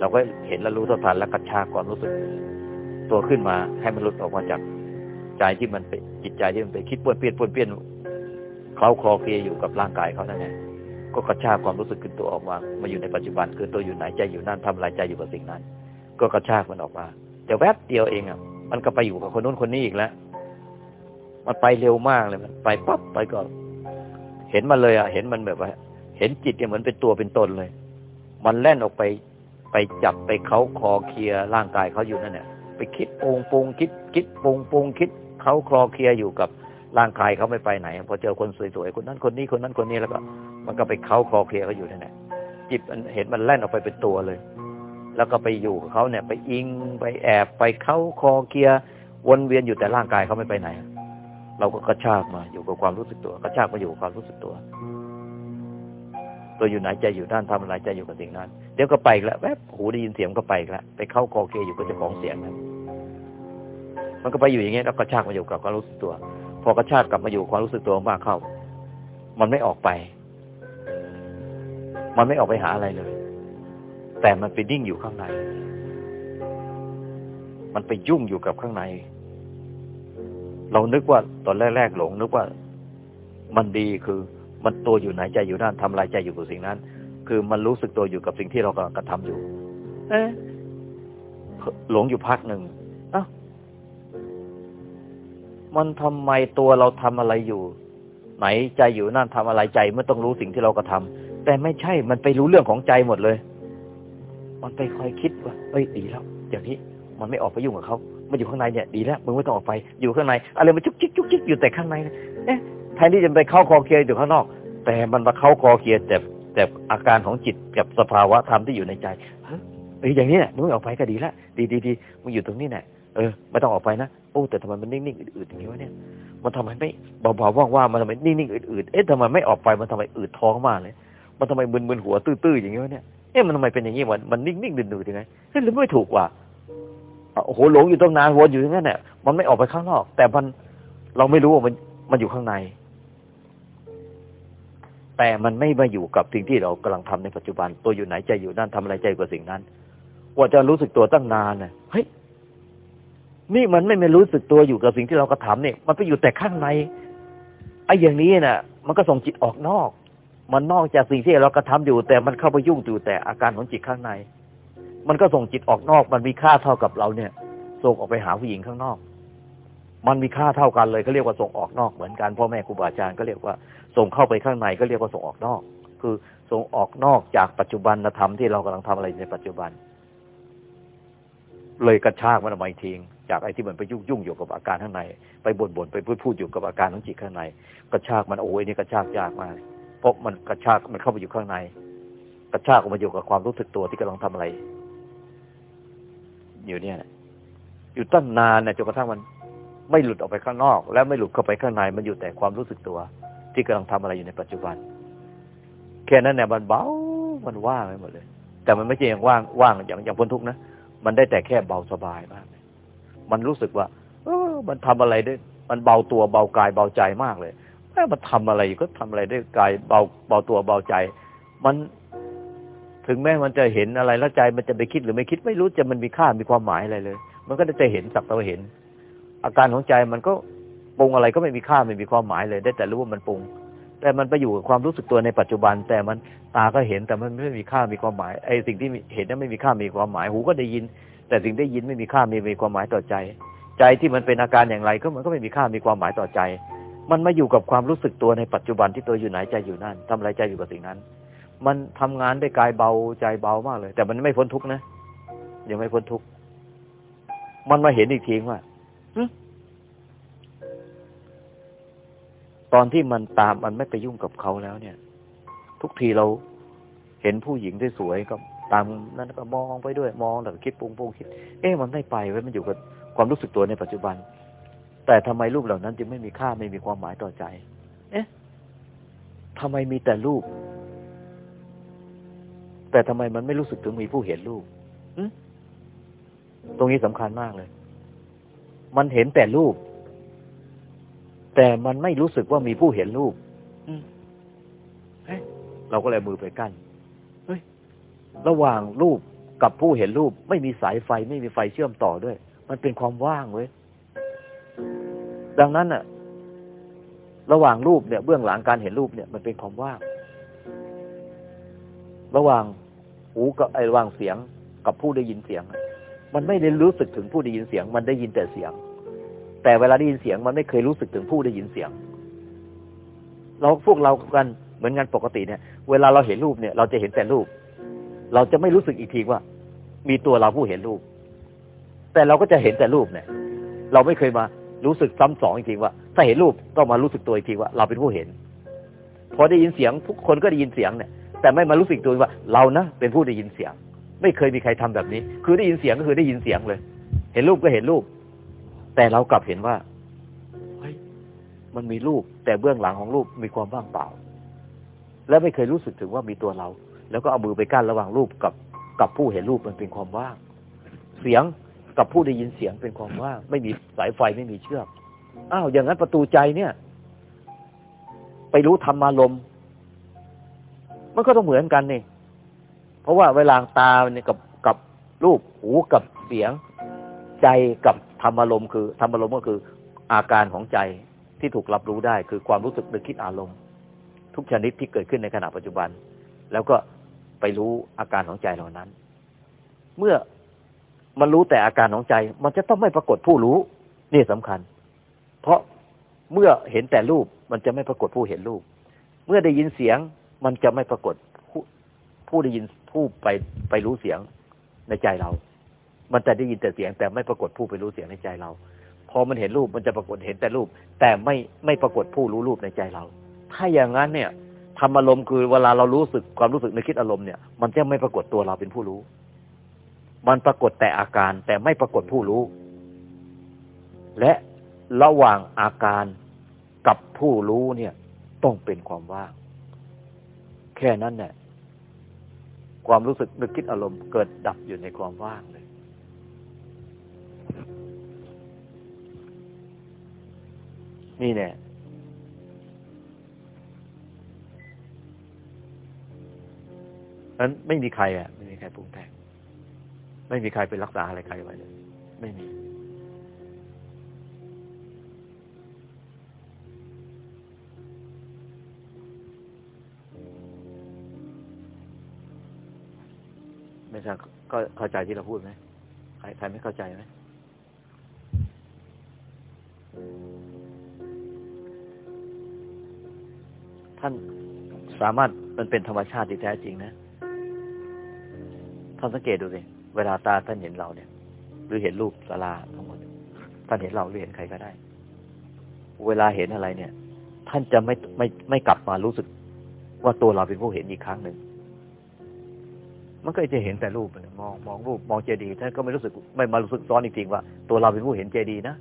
เราก็เห็นแล้วรู้เท่าทันแล้วกระชากความรู้สึก ตัวขึ้นมาให้มันหลุดออกมาจากใจที่มันเป็นจิตใจที่มันไปคิดปวนเปลี่ยนปวนเปลี่ยนเขาคลอเคลียอยู่กับร่างกายเขานั่นแหละก็กระชากความรู้สึกขึ้นตัวออกมา มาอยู่ในปัจจุบันคือตัวอยู่ไหนใจอยู่นั่นทำอะไรใจอยู่กับสิ่งนั้น ก็กระชากมันออกมา แต่แวบเดียวเองอะ มันก็ไปอยู่กับคนนู้นคนนี้อีกแล้ว มันไปเร็วมากเลยมัน ไปปั๊บไปก็ เห็นมันเลยอะ เห็นมันแบบว่า เห็นจิตเนี่ยเหมือนเป็นตัวเป็นตนเลย มันแล่นออกไป ไปจับไปเขาคอเคลียร่างกายเขาอยู่นั่นเนี่ยไปคิดปรุงปรุงคิด คิดปรุงปรุงคิดเขาคลอเคลียอยู่กับร่างกายเขาไม่ไปไหน พอเจอคนสวยๆคนนั้นคนนี้คนนั้นคนนี้แล้วก็ มันก็ไปเขาคลอเคลียเขาอยู่นั่นแหละจิตมันเห็นมันแล่นออกไปเป็นตัวเลย แล้วก็ไปอยู่กับเขาเนี่ย ไปอิงไปแอบไปเข้าคอเคียวนเวียนอยู่แต่ร่างกายเขาไม่ไปไหน เราก็กระชากมาอยู่กับความรู้สึกตัวกระชากมาอยู่กับความรู้สึกตัว ตัวอยู่ไหนใจอยู่ด้านทำอะไรใจอยู่กับสิ่งนั้น เดี๋ยวก็ไปแล้วแวบหูได้ยินเสียงก็ไปแล้วไปเข้าคอเคอยู่กับเจ้าของเสียงนั้นมันก็ไปอยู่อย่างเงี้ยแล้วกระชากมาอยู่กับความรู้สึกตัว พอกระชากกลับมาอยู่ความรู้สึกตัวมากเข้า มันไม่ออกไป มันไม่ออกไปหาอะไรเลย แต่มันไปนิ่งอยู่ข้างใน มันไปยุ่งอยู่กับข้างใน เรานึกว่าตอนแรกๆหลง นึกว่า มันดีคือ มันตัวอยู่ไหนใจอยู่นั่นทำอะไรใจอยู่กับสิ่งนั้น คือมันรู้สึกตัวอยู่กับสิ่งที่เรากำลังกระทำอยู่ เอ๊ะหลงอยู่พักหนึ่งอ้ามันทำไมตัวเราทำอะไรอยู่ ไหนใจอยู่นั่นทำอะไรใจไม่ต้องรู้สิ่งที่เรากระทำแต่ไม่ใช่ มันไปรู้เรื่องของใจหมดเลย มันไปคอยคิดว่าเอ้ยดีแล้วอย่างนี้มันไม่ออกไปยุ่งกับเขามันอยู่ข้างในเนี่ยดีแล้วมึงไม่ต้องออกไปอยู่ข้างในอะไรมันจุกจิกจุกจิกอยู่แต่ข้างในเอ๊ะแทนที่จะไปเข้าคอเคลียร์อยู่ข้างนอก แต่มันมาเข้าคอเคลียร์แต่แต่อาการของจิตกับสภาวะธรรมที่อยู่ในใจเฮ้ยอย่างนี้แหละมึงไม่ออกไปก็ดีละดีดีดีมึงอยู่ตรงนี้แหละเออไม่ต้องออกไปนะโอ้แต่ทำไมมันนิ่งๆอืดๆอย่างนี้วะเนี่ยมันทำไมไม่เบาๆว่างๆมันทำไมนิ่งๆอืดๆเอ๊ะทำไมไม่ออกไปมันทำไมอืดท้องมากเลยมันทำไมมึนๆหัวตื้อๆอย่างนี้วะเนี่ย เอ๊ะมันทำไมเป็นอย่างนี้มันมันนิ่งๆดืดๆยังไงเฮ้ยหรือไม่ถูกว่ะโอ้โหหลงอยู่ตรงนานวนอยู่อย่างนั้นเนี่ยมันไม่ออกไปข้างนอก แต่มันเราไม่รู้ว่ามันมันอยู่ข้างใน แต่มันไม่มาอยู่กับสิ่งที่เรากำลังทำในปัจจุบัน ตัวอยู่ไหนใจอยู่นั่นทำอะไรใจกับสิ่งนั้นกว่าจะรู้สึกตัวตั้งนานเนี่ยเฮ้ยนี่มันไม่ไม่รู้สึกตัวอยู่กับสิ่งที่เรากระทำเนี่ย มันไปอยู่แต่ข้างในไอ้อย่างนี้น่ะ มันก็ส่งจิตออกนอก มันนอกจากสิ่งที่เรากระทำอยู่ แต่มันเข้าไปยุ่งอยู่แต่อาการของจิตข้างใน มันก็ส่งจิตออกนอก มันมีค่าเท่ากับเราเนี่ย ส่งออกไปหาผู้หญิงข้างนอก มันมีค่าเท่ากันเลยเขาเรียกว่าส่งออกนอกเหมือนกันพ่อแม่ครูบาอาจารย์ก็เรียกว่า ส่งเข้าไปข้างในก็เรียกว่าส่งออกนอก คือส่งออกนอกจากปัจจุบันธรรมที่เรากำลังทำอะไรในปัจจุบัน เลยกระชากมันออกมาอีกทีจากไอ้ที่มันไปยุ่งยุ่งอยู่กับอาการข้างใน ไปบ่นบ่นไปพูดพูดอยู่กับอาการของจิตข้างในกระชากมันโอ้ยนี่กระชากยากมาก เพราะมันกระชากมันเข้าไปอยู่ข้างใน กระชากออกมาอยู่กับความรู้สึกตัวที่กำลังทำอะไร อยู่เนี่ย อยู่ตั้งนานนี่ยจนกระทั่งมัน ไม่หลุดออกไปข้างนอก และไม่หลุดเข้าไปข้างใน มันอยู่แต่ความรู้สึกตัว ที่กำลังทำอะไรอยู่ในปัจจุบัน แค่นั้นเนี่ยมันเบา มันว่างไปหมดเลย แต่มันไม่ใช่อย่างว่างว่างอย่างอย่างพ้นทุกนะมันได้แต่แค่เบาสบายมากเลยมันรู้สึกว่า เออ มันทำอะไรได้ มันเบาตัวเบากายเบาใจมากเลย ม่มันทำอะไรก็ทำอะไรได้กายเบาเบาตัวเบาใจ มันถึงแม้มันจะเห็นอะไรแล้วใจมันจะไปคิดหรือไม่คิดไม่รู้จะมันมีค่ามีความหมายอะไรเลย มันก็ได้แต่เห็นสักแต่ว่าเห็น อาการของใจมันก็ปรุงอะไรก็ไม่มีค่าไม่มีความหมายเลย ได้แต่รู้ว่ามันปรุง แต่มันไปอยู่กับความรู้สึกตัวในปัจจุบัน แต่มันตาก็เห็นแต่มันไม่มีค่ามีความหมายไอ้สิ่งที่เห็นนั้นไม่มีค่ามีความหมายหูก็ได้ยิน แต่สิ่งได้ยินไม่มีค่ามีมีความหมายต่อใจ ใจที่มันเป็นอาการอย่างไรก็มันก็ไม่มีค่ามีความหมายต่อใจ มันมาอยู่กับความรู้สึกตัวในปัจจุบันที่ตัวอยู่ไหนใจอยู่นั่นทำอะไรใจอยู่กับสิ่งนั้น มันทำงานได้กายเบาใจเบามากเลย แต่มันไม่พ้นทุกข์นะยังไม่พ้นทุกข์มันมาเห็นอีกทีว่าตอนที่มันตามมันไม่ไปยุ่งกับเขาแล้ว เนี่ย ทุกทีเราเห็นผู้หญิงที่สวยก็ตามนั้นก็มองไปด้วย มองแล้วคิดปรุงปรุงคิด เอ๊ะมันไม่ไปไว้มันอยู่กับความรู้สึกตัวในปัจจุบัน แต่ทำไมรูปเหล่านั้นจึงไม่มีค่าไม่มีความหมายต่อใจ เอ๊ะทำไมมีแต่รูป แต่ทำไมมันไม่รู้สึกถึงมีผู้เห็นรูปตรงนี้สำคัญมากเลย มันเห็นแต่รูป แต่มันไม่รู้สึกว่ามีผู้เห็นรูปเราก็เลยมือไปกั้นเฮ้ระหว่างรูปกับผู้เห็นรูป ไม่มีสายไฟไม่มีไฟเชื่อมต่อด้วย มันเป็นความว่างเว้ย ดังนั้นน่ะ ระหว่างรูปเนี่ย เบื้องหลังการเห็นรูปเนี่ย มันเป็นความว่าง ระหว่างหูกับไอ้ระหว่างเสียงกับผู้ได้ยินเสียง มันไม่ได้รู้สึกถึงผู้ได้ยินเสียง มันได้ยินแต่เสียง แต่เวลาได้ยินเสียงมันไม่เคยรู้สึกถึงผู้ได้ยินเสียง เราพวกเรากันเหมือนงานปกติเนี่ย เวลาเราเห็นรูปเนี่ย เราจะเห็นแต่รูป เราจะไม่รู้สึกอีกทีว่า มีตัวเราผู้เห็นรูป แต่เราก็จะเห็นแต่รูปเนี่ย เราไม่เคยมา รู้สึกซ้ำสองอีกทีว่า ถ้าเห็นรูปต้องมารู้สึกตัวอีกทีว่า เราเป็นผู้เห็น พอได้ยินเสียงทุกคนก็ได้ยินเสียงเนี่ยแต่ไม่มารู้สึกตัวว่าเรานะเป็นผู้ได้ยินเสียง ไม่เคยมีใครทำแบบนี้ คือได้ยินเสียงก็คือได้ยินเสียงเลย เห็นรูปก็เห็นรูป แต่เรากลับเห็นว่าเฮ้ยมันมีรูป แต่เบื้องหลังของรูปมีความว่างเปล่า และไม่เคยรู้สึกถึงว่ามีตัวเรา แล้วก็เอามือไปกั้นระหว่างรูปกับกับผู้เห็นรูปมันเป็นความว่าง เสียง กับผู้ได้ยินเสียงเป็นความว่างไม่มีสายไฟไม่มีเชือกอ้าวอย่างนั้นประตูใจเนี่ย ไปรู้ธรรมารมมันก็ต้องเหมือนกันนี่เพราะว่าเวลาตาเนี่ยกับกับรูปหูกับเสียง ใจกับธรรมอารมณ์คือธรรมอารมณ์ก็คืออาการของใจที่ถูกรับรู้ได้ คือความรู้สึกนึกคิดอารมณ์ ทุกชนิดที่เกิดขึ้นในขณะปัจจุบัน แล้วก็ไปรู้อาการของใจเหล่านั้น เมื่อ มันรู้แต่อาการของใจ มันจะต้องไม่ปรากฏผู้รู้ นี่สำคัญ เพราะเมื่อเห็นแต่รูปมันจะไม่ปรากฏผู้เห็นรูป เมื่อได้ยินเสียงมันจะไม่ปรากฏผู้ผู้ได้ยินผู้ไปไปรู้เสียงในใจเรา มันจะได้ยินแต่เสียง แต่ไม่ปรากฏผู้ไปรู้เสียงในใจเรา พอมันเห็นรูปมันจะปรากฏเห็นแต่รูป แต่ไม่ไม่ปรากฏผู้รู้รูปในใจเรา ถ้าอย่างนั้นเนี่ยทำอารมณ์คือเวลาเรารู้สึกความรู้สึกในคิดอารมณ์เนี่ย มันจะไม่ปรากฏตัวเราเป็นผู้รู้ มันปรากฏแต่อาการแต่ไม่ปรากฏผู้รู้ และระหว่างอาการกับผู้รู้เนี่ย ต้องเป็นความว่าง แค่นั้นเนี่ยความรู้สึกนึกคิดอารมณ์เกิดดับอยู่ในความว่างเลย นี่แน่นั้นไม่มีใครอะ ไม่มีใครปรุงแต่ง ไม่มีใครเป็นรักษาอะไรใครไว้เลยไม่มี ไม่ใช่ก็เข้าใจที่เราพูดไหมใครใครไม่เข้าใจไหมท่านสามารถมันเป็นธรรมชาติที่แท้จริงนะท่านสังเกตดูสิ เวลาตาท่านเห็นเราเนี่ย หรือเห็นรูปสาราทั้งหมดท่านเห็นเราหรือเห็นใครก็ได้ เวลาเห็นอะไรเนี่ย ท่านจะไม่ไม่ไม่กลับมารู้สึก ว่าตัวเราเป็นผู้เห็นอีกครั้งหนึ่งมันก็จะเห็นแต่รูปมองมองรูปมองเจดีย์ท่านก็ไม่รู้สึกไม่มารู้สึกซ้อนจริงๆว่าตัวเราเป็นผู้เห็นเจดีย์นะ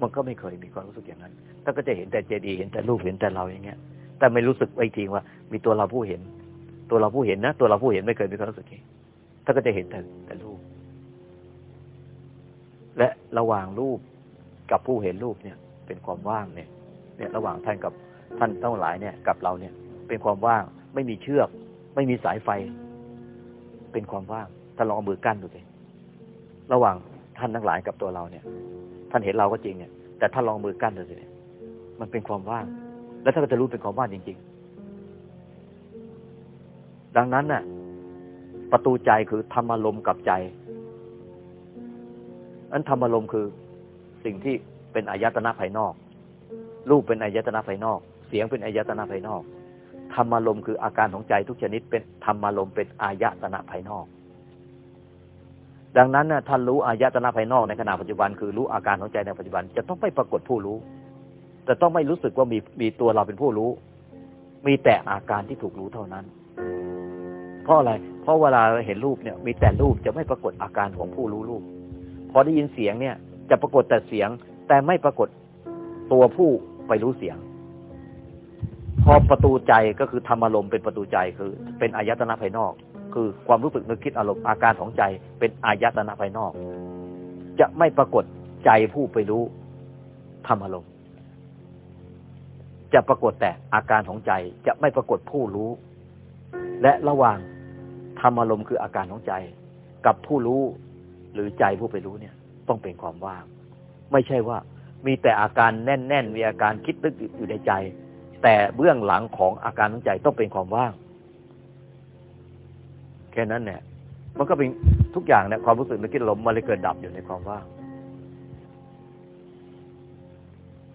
มันก็ไม่เคยมีความรู้สึกอย่างนั้นท่านก็จะเห็นแต่เจดีย์เห็นแต่รูปเห็นแต่เราอย่างเงี้ย แต่ไม่รู้สึกไว้จริงว่า มีตัวเราผู้เห็น ตัวเราผู้เห็นนะ ตัวเราผู้เห็นไม่เคยมีความรู้สึกถ้านก็จะเห็นแต่แต่รู และระหว่างรูปกับผู้เห็นรูปเนี่ย เป็นความว่างเนี่ย เนี่ยระหว่างท่านกับท่านทั้งหลายเนี่ยกับเราเนี่ย เป็นความว่าง ไม่มีเชือก ไม่มีสายไฟ เป็นความว่างท่านลองเอามือกั้นดูสิระหว่างท่านทั้งหลายกับตัวเราเนี่ย ท่านเห็นเราก็จริงเนี่ย แต่ท่านลองมือกั้นดูสิมันเป็นความว่าง แล้วท่านก็จะรู้เป็นความว่างจริง ๆ ดังนั้นน่ะ ประตูใจคือธรรมารมกับใจ อันธรรมารมณ์คือสิ่งที่เป็นอายตนะภายนอก รูปเป็นอายตนะภายนอก เสียงเป็นอายตนะภายนอก ธรรมารมณ์คืออาการของใจทุกชนิดเป็นธรรมารมณ์เป็นอายตนะภายนอก ดังนั้นนะท่านรู้อายตนะภายนอกในขณะปัจจุบันคือรู้อาการของใจในปัจจุบันจะต้องไม่ปรากฏผู้รู้จะต้องไม่รู้สึกว่ามีมีตัวเราเป็นผู้รู้ มีแต่อาการที่ถูกรู้เท่านั้น เพราะอะไร เพราะเวลาเห็นรูปเนี่ย มีแต่รูปจะไม่ปรากฏอาการของผู้รู้รูป พอได้ยินเสียงเนี่ย จะปรากฏแต่เสียง แต่ไม่ปรากฏตัวผู้ไปรู้เสียง พอประตูใจก็คือธรรมอารมณ์เป็นประตูใจคือ เป็นอายตนะภายนอก คือความรู้สึกนึกคิดอารมณ์อาการของใจเป็นอายตนะภายนอก จะไม่ปรากฏใจผู้ไปรู้ธรรมอารมณ์จะปรากฏแต่อาการของใจจะไม่ปรากฏผู้รู้ และระหว่างธรรมอารมณ์คืออาการของใจ กับผู้รู้ หรือใจผู้ไปรู้เนี่ย ต้องเป็นความว่าง ไม่ใช่ว่า มีแต่อาการแน่น ๆ มีอาการคิดนึกอยู่ในใจ แต่เบื้องหลังของอาการของใจต้องเป็นความว่าง แค่นั้นเนี่ยมันก็เป็นทุกอย่างเนี่ยความรู้สึกนึกคิดลมมันเลยเกิดดับอยู่ในความว่าง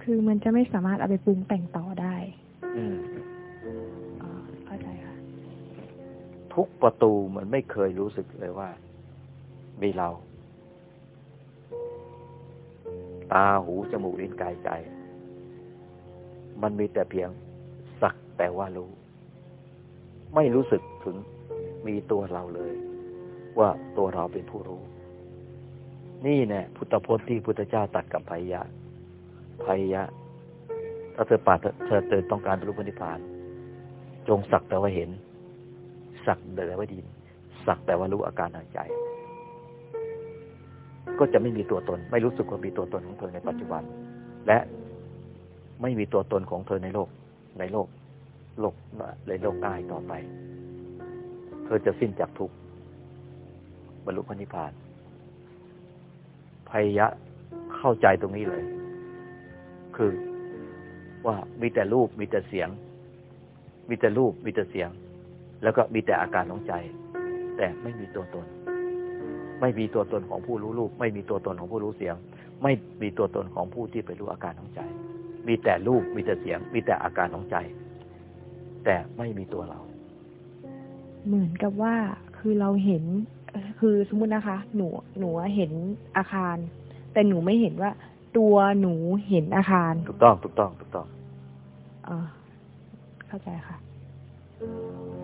คือมันจะไม่สามารถเอาไปปรุงแต่งต่อได้ อืมอ๋อเข้าใจค่ะ ทุกประตูมันไม่เคยรู้สึกเลยว่า มีเรา ตาหูจมูกลิ้นกายใจ มันมีแต่เพียงสักแต่ว่ารู้ ไม่รู้สึกถึงมีตัวเราเลย ว่าตัวเราเป็นผู้รู้ นี่แน่พุทธพจน์ที่พุทธเจ้าตัดกับพยยะพยยะ ถ้าเธอปาเธอเติต้องการรู้พระนิพพาน จงสักแต่ว่าเห็น สักแต่ว่าดิน สักแต่ว่ารู้อาการทางใจ ก็จะไม่มีตัวตน ไม่รู้สึกว่ามีตัวตนของเธอในปัจจุบัน และไม่มีตัวตนของเธอในโลก ในโลกโลกในโลกหน้ต่อไป เธอจะสิ้นจากทุกข์บรรลุพระนิพพานพยยะเข้าใจตรงนี้เลย คือว่ามีแต่รูปมีแต่เสียง มีแต่รูปมีแต่เสียง แล้วก็มีแต่อาการของใจ แต่ไม่มีตัวตน ไม่มีตัวตนของผู้รู้รูป ไม่มีตัวตนของผู้รู้เสียง ไม่มีตัวตนของผู้ที่ไปรู้อาการของใจ มีแต่รูปมีแต่เสียง มีแต่อาการของใจ แต่ไม่มีตัวเรา เหมือนกับว่าคือเราเห็นเอ่อคือสมมุตินะคะ หนูหนูเห็นอาคาร แต่หนูไม่เห็นว่า ตัวหนูเห็นอาคาร ถูกต้องถูกต้องถูกต้องอ่าเข้าใจค่ะ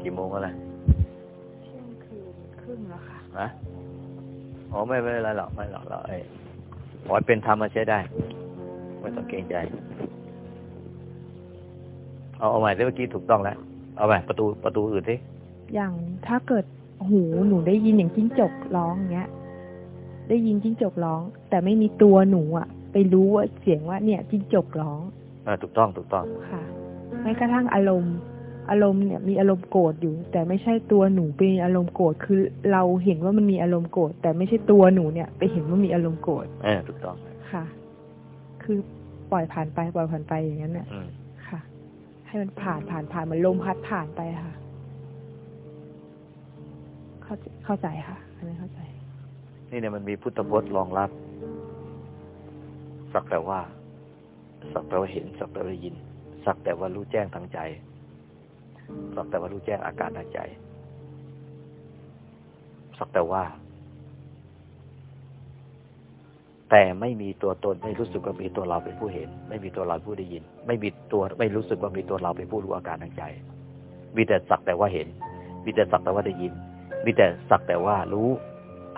กี่โมงแล้วล่ะเที่ยงคืนครึ่งแล้วค่ะฮะ อ๋อไม่ไม่เป็นไรหรอกไม่หรอกเราไอ้ขอให้เป็นธรรมมาใช้ได้ ไม่ต้องเกรงใจ เอาเอาใหม่ได้เมื่อกี้ถูกต้องแล้ว เอาใหม่ประตูประตูอื่นสิอย่างถ้าเกิดหูหนูได้ยินอย่างจิ้งจกร้องอย่างเงี้ย ได้ยินจิ้งจกร้อง แต่ไม่มีตัวหนูอะไปรู้ว่าเสียงว่าเนี่ยจิ้งจกร้องอ่าถูกต้องถูกต้องค่ะแม้กระทั่งอารมณ์ อารมณ์เนี่ยมีอารมณ์โกรธอยู่ แต่ไม่ใช่ตัวหนูเป็นอารมณ์โกรธคือเราเห็นว่ามันมีอารมณ์โกรธแต่ไม่ใช่ตัวหนูเนี่ย ไปเห็นว่ามีอารมณ์โกรธเออถูกต้องค่ะ คือปล่อยผ่านไปปล่อยผ่านไปอย่างนั้นเนี่ยอืมค่ะ ให้มันผ่านผ่านผ่านเหมันลมพัดผ่านไปค่ะ เข้าใจเข้าใจค่ะอันนี้เข้าใจ นี่เนี่ยมันมีพุทธพจน์รองรับสักแต่ว่าสักแต่ว่าเห็นสักแต่ว่าได้ยิน สักแต่ว่ารู้แจ้งทางใจ สักแต่ว่ารู้แจ้งอาการทางใจ สักแต่ว่า แต่ไม่มีตัวตนไม่รู้สึกว่ามีตัวเราเป็นผู้เห็น ไม่มีตัวเราผู้ได้ยิน ไม่มีตัวไม่รู้สึกว่ามีตัวเราเป็นผู้รู้อาการทางใจ มีแต่สักแต่ว่าเห็น มีแต่สักแต่ว่าได้ยิน มีแต่สักแต่ว่ารู้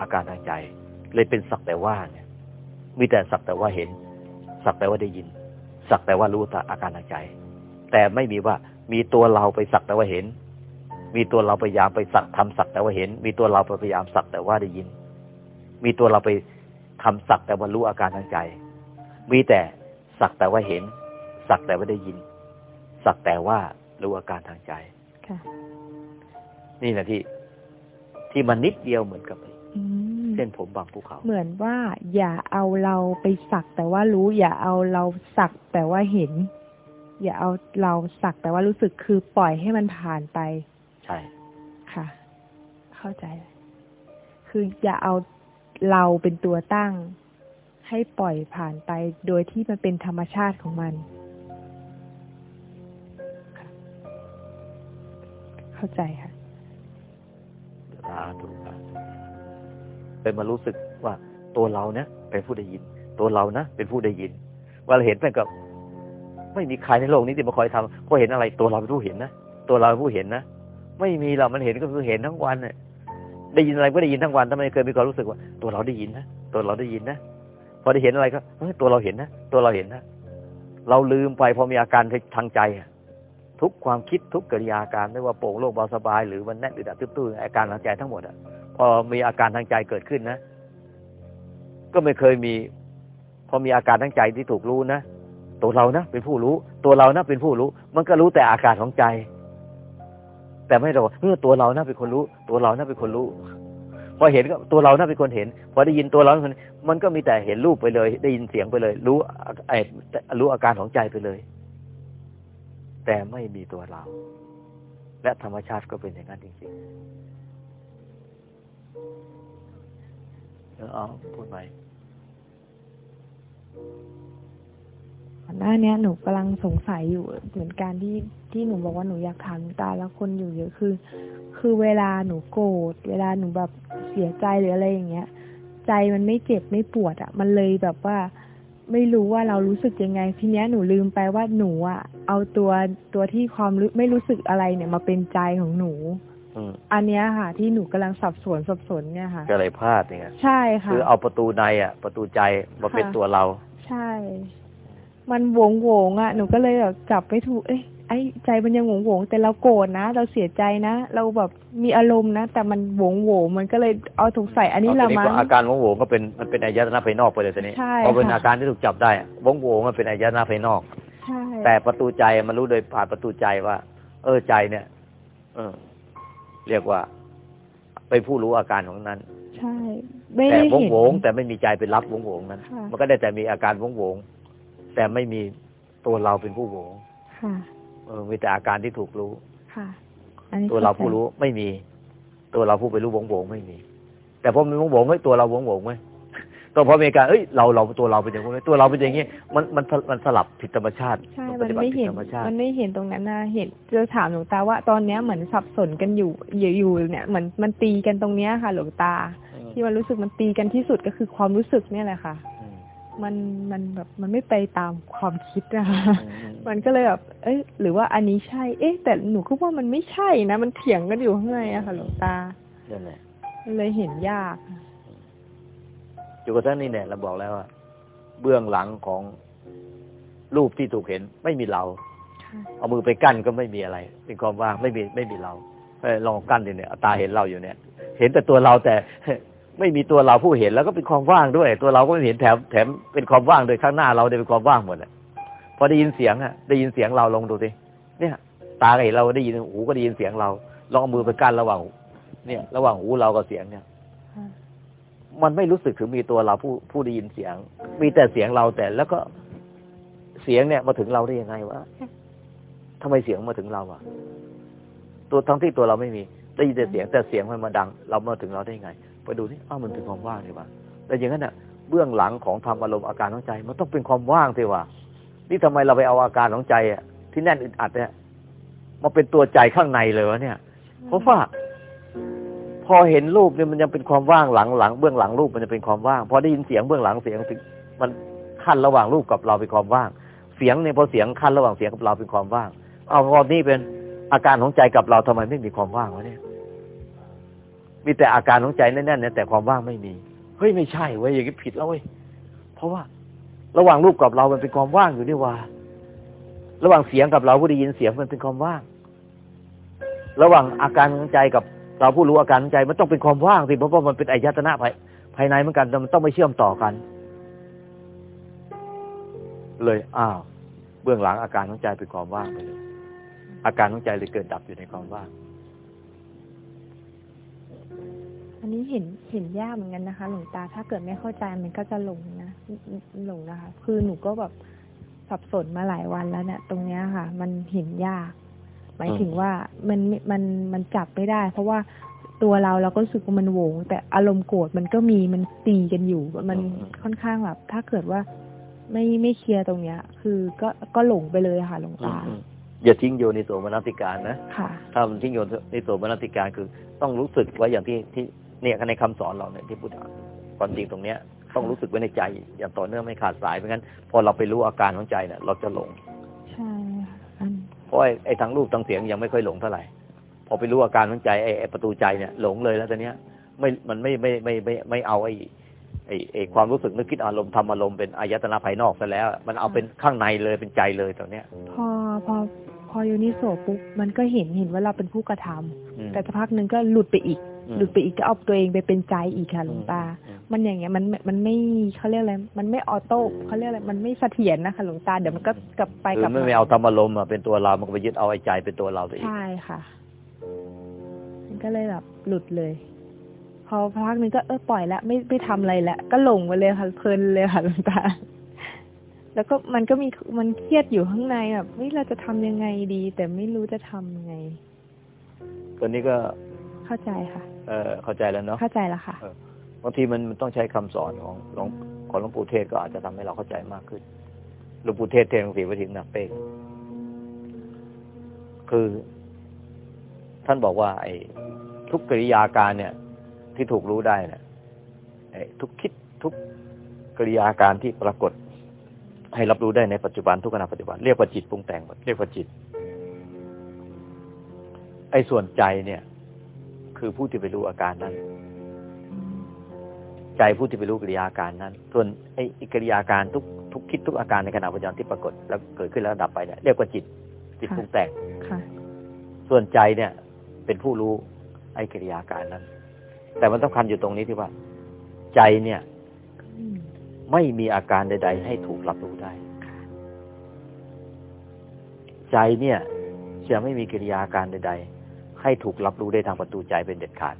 อาการทางใจ เลยเป็นสักแต่ว่าเนี่ย มีแต่สักแต่ว่าเห็น สักแต่ว่าได้ยิน สักแต่ว่ารู้อาการทางใจ แต่ไม่มีว่า มีตัวเราไปสักแต่ว่าเห็น มีตัวเราพยายามไปสักทำสักแต่ว่าเห็น มีตัวเราไปพยายามสักแต่ว่าได้ยิน มีตัวเราไปทำสักแต่ว่ารู้อาการทางใจ มีแต่สักแต่ว่าเห็น สักแต่ว่าได้ยิน สักแต่ว่ารู้อาการทางใจค่ะนี่แหละที่ที่มันนิดเดียวเหมือนกับอืมเส้นผมบางภูเขา เหมือนว่า อย่าเอาเราไปสักแต่ว่ารู้ อย่าเอาเราสักแต่ว่าเห็น อย่าเอาเราสักแต่ว่ารู้สึกคือปล่อยให้มันผ่านไป ใช่ ค่ะ เข้าใจ คืออย่าเอาเราเป็นตัวตั้ง ให้ปล่อยผ่านไป โดยที่มันเป็นธรรมชาติของมันค่ะเข้าใจค่ะสาธุสาธุเป็นมารู้สึกว่าตัวเราเนี่ยเป็นผู้ได้ยิน ตัวเรานะเป็นผู้ได้ยินเวลาเห็นมันก็ ไม่มีใครในโลกนี้ที่มาคอยทำพอเห็นอะไรตัวเราเป็นผู้เห็นนะตัวเราเป็นผู้เห็นนะไม่มีเรามันเห็นก็คือเห็นทั้งวันเนี่ยได้ยินอะไรก็ได้ยินทั้งวันทำไมเคยมีความรู้สึกว่า ตัวเราได้ยินนะตัวเราได้ยินนะพอได้เห็นอะไรก็เฮ้ยตัวเราเห็นนะตัวเราเห็นนะเราลืมไปพอมีอาการทางใจทุกความคิดทุกกิริยาการไม่ว่าโป่งโล่งเบาสบายหรือมันแน่นอึดอัดตื้อๆอาการทางใจทั้งหมดอะพอมีอาการทางใจเกิดขึ้นนะ ก็ไม่เคยมี พอมีอาการทางใจที่ถูกรู้นะ ตัวเรานะเป็นผู้รู้ ตัวเรานะเป็นผู้รู้ มันก็รู้แต่อาการของใจ แต่ไม่ได้บอกเออตัวเรานะเป็นคนรู้ ตัวเรานะเป็นคนรู้ พอเห็นก็ตัวเรานะเป็นคนเห็น พอได้ยินตัวเราเป็นคนมันก็มีแต่เห็นรูปไปเลย ได้ยินเสียงไปเลย รู้ไอ้รู้อาการของใจไปเลย แต่ไม่มีตัวเรา และธรรมชาติก็เป็นอย่างนั้นจริงๆเออเอาพูดใหม่ อนหน้าเนี้ยหนูกำลังสงสัยอยู่เหมือนกันที่ที่หนูบอกว่าหนูอยากถามหลวงตาแล้วคนอยู่เยอะคือ คือเวลาหนูโกรธเวลาหนูแบบเสียใจหรืออะไรอย่างเงี้ย ใจมันไม่เจ็บไม่ปวดอะ่ะ มันเลยแบบว่า ไม่รู้ว่าเรารู้สึกยังไง ทีเนี้ยหนูลืมไปว่าหนูอะ่ะ เอาตัวตัวที่ความรู้ไม่รู้สึกอะไรเนี่ยมาเป็นใจของหนูอืมอันเนี้ยค่ะ ที่หนูกำลังสับสนสับสนเนี่ยค่ะก็เลยพลาดเนี่ยใช่ค่ะคือเอาประตูในอะ ประตูใจมาเป็นค่ะตัวเรา ใช่ มันโหวงโหวงๆอะหนูก็เลยแบบจับไม่ถูกเอ้ยไอ้ใจมันยังโหวงโหวงๆแต่เราโกรธนะ เราเสียใจนะ เราแบบมีอารมณ์นะ แต่มันโหวงโหวงๆมันก็เลยเอาถูกใส่อันนี้เอาเราทีมาก็อาการวงโหวงก็เป็นมันเป็นอายตนะภายนอกไปเลยทีนี้ใช่พอเป็นค่ะอาการที่ถูกจับได้อะวงโหวงมันเป็นอายตนะภายนอกใช่แต่ประตูใจมันรู้โดยผ่านประตูใจว่า เออใจเนี่ย เออ เรียกว่าเป็นผู้รู้อาการของนั้น ใช่ไม่แต่ได้วงเห็นโหวงแต่ไม่มีใจเป็นรับวงโหวงนั้นค่ะมันก็ได้แต่มีอาการวงโหวง แต่ไม่มีตัวเราเป็นผู้โหวงค่ะเออมีแต่อาการที่ถูกรู้ค่ะอันนี้ตัวเราข้ใจผู้รู้ไม่มี ตัวเราผู้ไปรู้วงโหวงไม่มี แต่พอมีวงโหวงเฮ้ยตัวเราวงโหวงไหมตัวพอมีอาการเอ้ยเราเราตัวเราเป็นอย่างนี้ตัวเราเป็นอย่างนี้มันมันมันสลับผิดธรรมชาติใช่ปมันฏิบัติไม่ผิดเห็นธรรมชาติมันไม่เห็นตรงนั้นนะเห็นจะถามหลวงตาว่าตอนเนี้ยเหมือนสับสนกันอยู่อยู่อยู่เนี่ยเหมือนมันตีกันตรงเนี้ยค่ะ หลวงตาอืมที่มันรู้สึกมันตีกันที่สุดก็คือความรู้สึกเนี่ยแหละค่ะอื มมันมันแบบมันไม่ไปตามความคิดนะคะอืมมันก็เลยแบบเอ้ยหรือว่าอันนี้ใช่ เอ๊ะ แต่หนูก็ว่ามันไม่ใช่นะ มันเถียงกันอยู่ข้างในอะค่ะหลวงตานั่นแหละมันเลยเห็นยากอยู่กับท่านนี่เนี่ยเราบอกแล้วว่าเบื้องหลังของรูปที่ถูกเห็นไม่มีเราค่ะเอามือไปกั้นก็ไม่มีอะไร เป็นความว่างไม่มีไม่มีเราเอ้ยลองกั้นดิเนี่ยเอาตาเห็นเราอยู่เนี่ย เห็นแต่ตัวเราแต่ ไม่มีตัวเราผู้เห็นแล้วก็เป็นความว่างด้วย ตัวเราก็ไม่เห็นแถมแถมเป็นความว่างโดยข้างหน้าเราเนี่ยเป็นความว่างหมดอะพอได้ยินเสียงอะได้ยินเสียงเราลองดูสิเนี่ย ตาก็เห็นเราได้ยินหูก็ได้ยินเสียงเราลองเอามือไปกั้นระหว่าง เนี่ย ระหว่างหูเรากับเสียงเนี่ย มันไม่รู้สึกถึงมีตัวเราผู้ผู้ได้ยินเสียง มีแต่เสียงเราแต่แล้วก็เสียงเนี่ยมาถึงเราได้ยังไงวะทำไมเสียงมาถึงเราอะตัวทั้งที่ตัวเราไม่มีได้ยินแต่เสียงแต่เสียงมันมาดัง เรามาถึงเราได้ยังไง ไปดูนี่อ้าวมันเป็นความว่างนี่วะแต่อย่างนั้นน่ะเบื้องหลังของธรรมอารมณ์อาการของใจ มันต้องเป็นความว่างสิวะนี่ทำไมเราไปเอาอาการของใจอะที่แน่นอึดอัดเนี่ยมาเป็นตัวใจข้างในเลยวะเนี่ยเพราะว่าพอเห็นรูปเนี่ยมันยังเป็นความว่างหลังหลังเบื้องหลังรูปมันจะเป็นความว่างพอได้ยินเสียงเบื้องหลังเสียงมันขั้นระหว่างรูปกับเราเป็นความว่าง เสียงเนี่ยพอเสียงขั้นระหว่างเสียงกับเราเป็นความว่าง เอาพอนี่เป็นอาการของใจกับเราทำไมไม่มีความว่างวะเนี่ย มีแต่อาการของใจแน่นๆเนี่ยแต่ความว่างไม่มีเฮ้ยไม่ใช่เว้ยอย่างนี้ผิดแล้วเว้ยเพราะว่า ระหว่างรูปกับเรามันเป็นความว่างอยู่นี่ว่า ระหว่างเสียงกับเราผู้ได้ยินเสียงมันเป็นความว่าง ระหว่างอาการของใจกับเราผู้รู้อาการของใจมันต้องเป็นความว่างสิเพราะว่ามันเป็นอายตนะภายภภายในเหมือนกันแต่มันต้องไม่เชื่อมต่อกัน เลยอ้าวเบื้องหลังอาการของใจเป็นความว่างไปเลยอาการของใจเลยเกิดดับอยู่ในความว่าง นนี้เห็นเห็นยากเหมือนกันนะคะ หลวงตาถ้าเกิดไม่เข้าใจมันก็จะหลงนะหลงนะคะ คือหนูก็แบบสับสนมาหลายวันแล้วเนี่ยตรงเนี้ยค่ะ มันเห็นยาก หมายถึงว่ามันมันมันจับไม่ได้ เพราะว่าตัวเราเราก็รู้สึกว่ามันโหวงแต่อารมณ์โกรธมันก็มีมันตีกันอยู่มันอืมค่อนข้างแบบถ้าเกิดว่าไม่ไม่เคลียร์ตรงเนี้ย คือก็ก็หลงไปเลยค่ะหลวงตาอืมอย่าทิ้งโยนิโสมนสิการนะค่ะถ้ามันทิ้งโยนิโสมนสิการคือ ต้องรู้สึกไว้อย่างที่ที่ เนี่ยในคำสอนเราเนี่ยที่พุทธะความจริงตรงเนี้ยต้องรู้สึกไว้ในใจ อย่างต่อเนื่องไม่ขาดสายไม่งั้น พอเราไปรู้อาการของใจเนี่ยเราจะหลงใช่ค่ะอันเพราะไอ้ไอ้ทางรูปทางเสียงยังไม่ค่อยหลงเท่าไหร่พอไปรู้อาการของใจไอ้ไอ้ประตูใจเนี่ยหลงเลยแล้วตอนเนี้ยไม่มันไม่ไม่ไม่ไม่ไม่เอาไอ้ไอ้ไอ้ความรู้สึกนึกคิดอารมณ์ธรรมารมณ์เป็นอายตนะภายนอกซะแล้ว มันเอาเป็นข้างในเลยเป็นใจเลยตอนเนี้ย พอพอพอโยนิโสปุ๊บมันก็เห็นเห็นว่าเราเป็นผู้กระทำอืมแต่สักพักหนึ่งก็หลุดไปอีกอืม หลุดไปอีกก็เอาตัวเองไปเป็นใจอีกค่ะหลวงตาอืมมันอย่างเงี้ยมันมันไม่เขาเรียกอะไร มันไม่ auto เขาเรียกอะไร มันไม่เสถียรนะคะหลวงตา เดี๋ยวมันก็กลับไปคืกลัอบไม่ไม่เอาธรรมารมณ์อะเป็นตัวเรา มันก็ไปยึดเอาไอ้ใจเป็นตัวเราไปอีกใช่ค่ะ มันก็เลยแบบหลุดเลย พอพักหนึ่งก็เออปล่อยแล้วไม่ไม่ทำอะไรแล้วก็หลงไปเลยค่ะเพลินเลยค่ะหลวงตา แล้วก็มันก็มีมันเครียดอยู่ข้างในแบบเฮ้ยเราจะทำยังไงดี แต่ไม่รู้จะทำยังไง ตัวนี้ก็เข้าใจค่ะ เออเข้าใจแล้วเนาะเข้าใจแล้วค่ะบางทีมันมันต้องใช้คำสอนของหลวงของหลวงปู่เทศก็อาจจะทำให้เราเข้าใจมากขึ้นหลวงปู่เทศเทศน์หลวงศรีวทิงหนักเป้งคือ ท่านบอกว่า ไอ้ทุกกิริยาการเนี่ย ที่ถูกรู้ได้เนี่ยไอ้ทุกคิดทุกกิริยาการที่ปรากฏ ให้รับรู้ได้ในปัจจุบันทุกขณะปัจจุบันเรียกว่าจิตปรุงแต่งหมดเรียกว่าจิต ไอ้ส่วนใจเนี่ย คือผู้ที่ไปรู้อาการนั้น ใจผู้ที่ไปรู้กิริยาการนั้น ส่วนไอ้ไอ้กิริยาการทุกทุกคิดทุกอาการในขณะปัจจุบันที่ปรากฏ แล้วเกิดขึ้นแล้วดับไปเนี่ยเรียกว่าจิต จิตค่ะปรุงแต่งค่ะส่วนใจเนี่ย เป็นผู้รู้ไอ้กิริยาการนั้น แต่มันสำคัญอยู่ตรงนี้ที่ว่า ใจเนี่ยอืมไม่มีอาการใด ๆ ให้ถูกรับรู้ได้ค่ะใจเนี่ยจะไม่มีกิริยาการใด ๆ ให้ถูกรับรู้ได้ทางประตูใจเป็นเด็ดขาด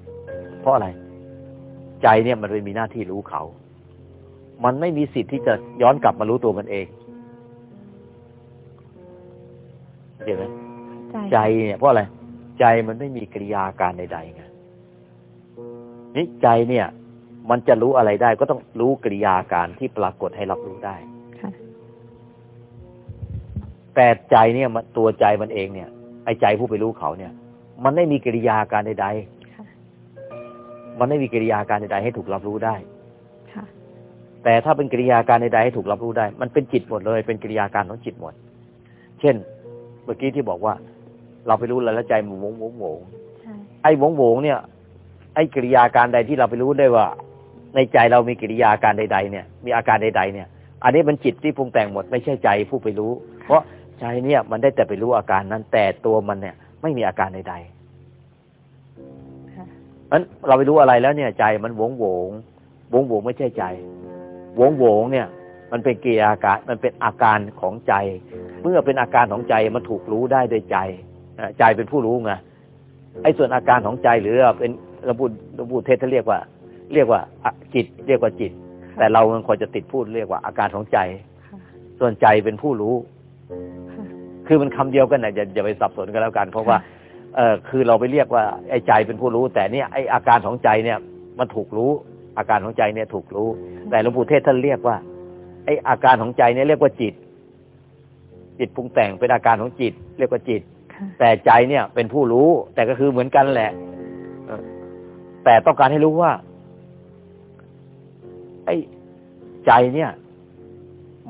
เพราะอะไร ใจเนี่ยมันไม่มีหน้าที่รู้เขา มันไม่มีสิทธิ์ที่จะย้อนกลับมารู้ตัวมันเองเข้าใจไหมใจใจเนี่ยเพราะอะไร ใจมันไม่มีกิริยาการใดๆไงนี่ใจเนี่ย มันจะรู้อะไรได้ก็ต้องรู้กิริยาการที่ปรากฏให้รับรู้ได้ค่ะแต่ใจเนี่ยมันตัวใจมันเองเนี่ยไอ้ใจผู้ไปรู้เขาเนี่ย มันไม่มีกิริยาการใดค่ะๆมันไม่มีกิริยาการใดๆให้ถูกรับรู้ได้ค่ะแต่ถ้าเป็นกิริยาการใดๆให้ถูกรับรู้ได้ มันเป็นจิตหมดเลย เป็นกิริยาการของจิตหมด เช่น เมื่อกี้ที่บอกว่า เราไปรู้แล้วแล้วใจมันโหวงโหวงโหวงใช่ไอ้โหวงโหวงเนี่ย ไอ้กิริยาการใดที่เราไปรู้ได้ว่า ในใจเรามีกิริยาการใด ๆ เนี่ย มีอาการใด ๆ เนี่ย อันนี้มันจิตที่ปรุงแต่งหมด ไม่ใช่ใจผู้ไปรู้ เพราะใจเนี่ยมันได้แต่ไปรู้อาการนั้นแต่ตัวมันเนี่ย ไม่มีอาการใดๆค่ะนั้นเราไปรู้อะไรแล้วเนี่ย ใจมันโหวงโหวงโหวงโหวงไม่ใช่ใจโหวงโหวงเนี่ย มันเป็นกิริยาการมันเป็นอาการของใจ เมื่อเป็นอาการของใจมันถูกรู้ได้ด้วยใจอ่าใจเป็นผู้รู้ไงไอ้ส่วนอาการของใจหรือเป็นระบุระบุเทศท่านเรียกว่า เรียกว่าอะจิต เรียกว่าจิต แต่เรามันควรจะติดพูดเรียกว่าอาการของใจค่ะส่วนใจเป็นผู้รู้ ค่ะคือมันคำเดียวกันนะอย่าอย่าไปสับสนกันแล้วกัน เพราะว่าเออคือเราไปเรียกว่าไอ้ใจเป็นผู้รู้ แต่เนี่ยไอ้อาการของใจเนี่ยมันถูกรู้ อาการของใจเนี่ยถูกรู้ แต่หลวงปู่เทศท่านเรียกว่า ไอ้อาการของใจเนี่ยเรียกว่าจิต จิตปรุงแต่งเป็นอาการของจิต เรียกว่าจิตค่ะแต่ใจเนี่ยเป็นผู้รู้ แต่ก็คือเหมือนกันแหละเออแต่ต้องการให้รู้ว่า ไอ้ใจเนี่ย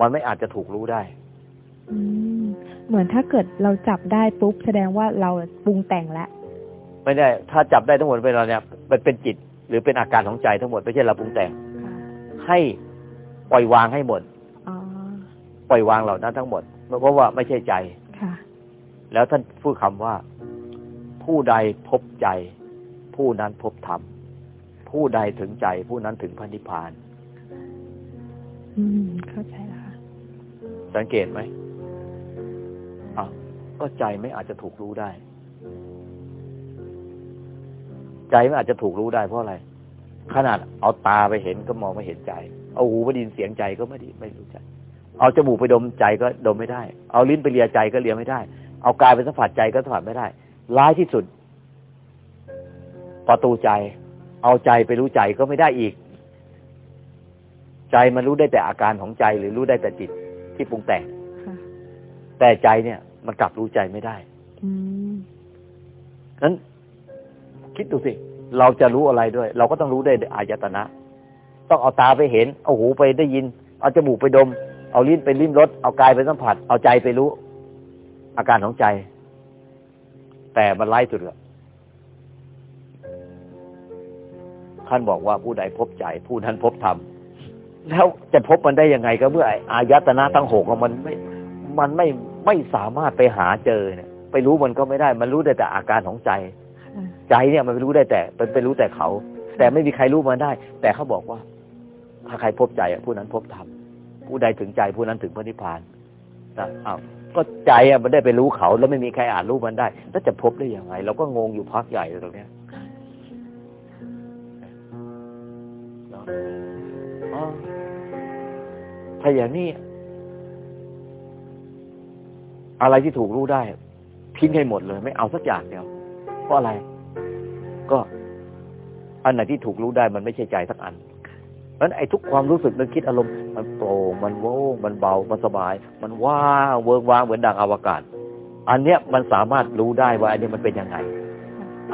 มันไม่อาจจะถูกรู้ได้อืม เหมือนถ้าเกิดเราจับได้ปุ๊บแสดงว่าเราปรุงแต่งแล้วไม่ได้ ถ้าจับได้ทั้งหมดเป็นเราเนี่ยมันเป็นจิตหรือเป็นอาการของใจทั้งหมดไม่ใช่เราปรุงแต่งค่ะให้ปล่อยวางให้หมดอ๋อปล่อยวางเหล่านั้นทั้งหมดเพราะว่าไม่ใช่ใจค่ะ แล้วท่านพูดคำว่า ผู้ใดพบใจ ผู้นั้นพบธรรมผู้ใดถึงใจ ผู้นั้นถึงพระนิพพาน อืมเข้าใจแล้วค่ะสังเกตไหมอะ ก็ใจไม่อาจจะถูกรู้ได้ ใจไม่อาจจะถูกรู้ได้เพราะอะไร ขนาดเอาตาไปเห็นก็มองไม่เห็นใจ เอาหูไปไดยินเสียงใจก็ไม่ดีไม่รู้ใจ เอาจมูกไปดมใจก็ดมไม่ได้ เอาลิ้นไปเลียใจก็เลียไม่ได้ เอากายไปสัมผัสใจก็สัมผัสไม่ได้ ร้ายที่สุด ประตูใจ เอาใจไปรู้ใจก็ไม่ได้อีก ใจมันรู้ได้แต่อาการของใจหรือรู้ได้แต่จิตที่ปรุงแต่งค่ะแต่ใจเนี่ย มันกลับรู้ใจไม่ได้อืมนั้นคิดดูสิ เราจะรู้อะไรด้วย เราก็ต้องรู้ได้อายตนะ ต้องเอาตาไปเห็น เอาหูไปได้ยิน เอาจมูกไปดม เอาลิ้นไปลิ้มรส เอากายไปสัมผัส เอาใจไปรู้ อาการของใจ แต่มันไล่สุดอะท่านบอกว่าผู้ใดพบใจ ผู้นั้นพบธรรม แล้วจะพบมันได้ยังไงก็เมื่ออายตนะตั้งหกอะมันไม่ มันไม่ ไม่สามารถไปหาเจอเนี่ย ไปรู้มันก็ไม่ได้ มันรู้ได้แต่อาการของใจค่ะใจเนี่ยมันไปรู้ได้แต่เป็นไปรู้แต่เขา แต่ไม่มีใครรู้มันได้ แต่เขาบอกว่า ถ้าใครพบใจอะผู้นั้นพบธรรมผู้ใดถึงใจผู้นั้นถึงพระนิพพานนะอ้าวก็ใจอะมันได้ไปรู้เขา แล้วไม่มีใครอ่านรู้มันได้ แล้วจะพบได้ยังไง เราก็งงอยู่พักใหญ่เลยตรงเนี้ยเนาะอ๋อถ้าอย่างนี้ อะไรที่ถูกรู้ได้ทิ้งให้หมดเลย ไม่เอาสักอย่างเดียวเพราะอะไร ก็อันไหนที่ถูกรู้ได้มันไม่ใช่ใจสักอันเพราะฉะนั้นไอ้ทุกความรู้สึกนึกคิดอารมณ์มันโปร่งมันโว่งมันเบามันสบาย มันว่างเวิร์กว่างเหมือนดังอวกาศ อันเนี้ยมันสามารถรู้ได้ว่า อันนี้มันเป็นยังไง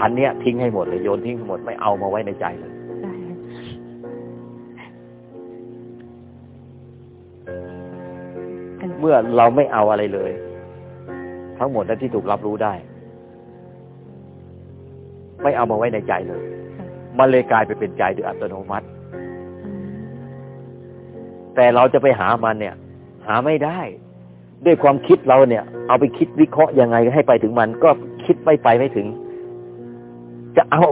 อันเนี้ยทิ้งให้หมดเลยโยนทิ้งให้หมดไม่เอามาไว้ในใจเลยได้ค่ะเมื่อเราไม่เอาอะไรเลย ทั้งหมดนั้นที่ถูกรับรู้ได้ ไม่เอามาไว้ในใจเลยมันเลยกลายไปเป็นใจโดยอัตโนมัติอืมแต่เราจะไปหามันเนี่ย หาไม่ได้ ด้วยความคิดเราเนี่ย เอาไปคิดวิเคราะห์ยังไงให้ไปถึงมัน ก็คิดไม่ไปไม่ถึง จะเอา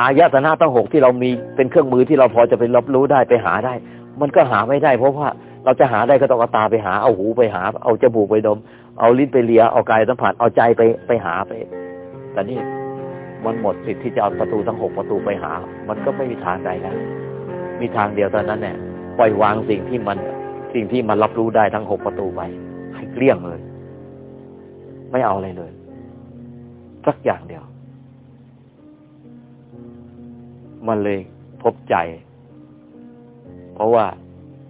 อายตนะตั้งหกที่เรามีเป็นเครื่องมือที่เราพอจะไปรับรู้ได้ไปหาได้ มันก็หาไม่ได้ เพราะว่าเราจะหาได้ก็ต้องเอาตาไปหา เอาหูไปหา เอาจมูกไปดม เอาลิ้นไปเลียเอากายสัมผัสเอาใจไปไปหาไป แต่นี่มันหมดสิทธิ์ที่จะเอาประตูทั้งหกประตูไปหา มันก็ไม่มีทางใดแล้วมีทางเดียวเท่านั้นเนี่ยปล่อยวางสิ่งที่มันสิ่งที่มันรับรู้ได้ทั้งหกประตูไปให้เกลี้ยงเลย ไม่เอาอะไรเลยสักอย่างเดียว มันเลยพบใจ เพราะว่า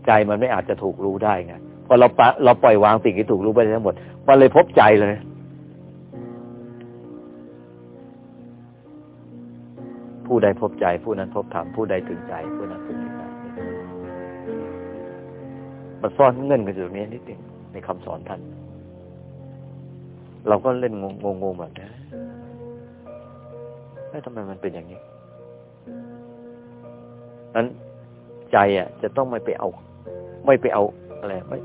ใจมันไม่อาจจะถูกรู้ได้ไงพอเราปะเราปล่อยวางสิ่งที่ถูกรู้ไปทั้งหมด มันเลยพบใจเลย ผู้ใดพบใจ ผู้นั้นพบธรรมผู้ใดถึงใจ ผู้นั้นถึงนิพพานมันซ่อนเงื่อนกันอยู่ตรงนี้นิดหนึงในคำสอนท่าน เราก็เล่นงงงงๆแบบนี้เอ้ยทำไมมันเป็นอย่างนี้นั้นใจอะ จะต้องไม่ไปเอา ไม่ไปเอาอะไรไม่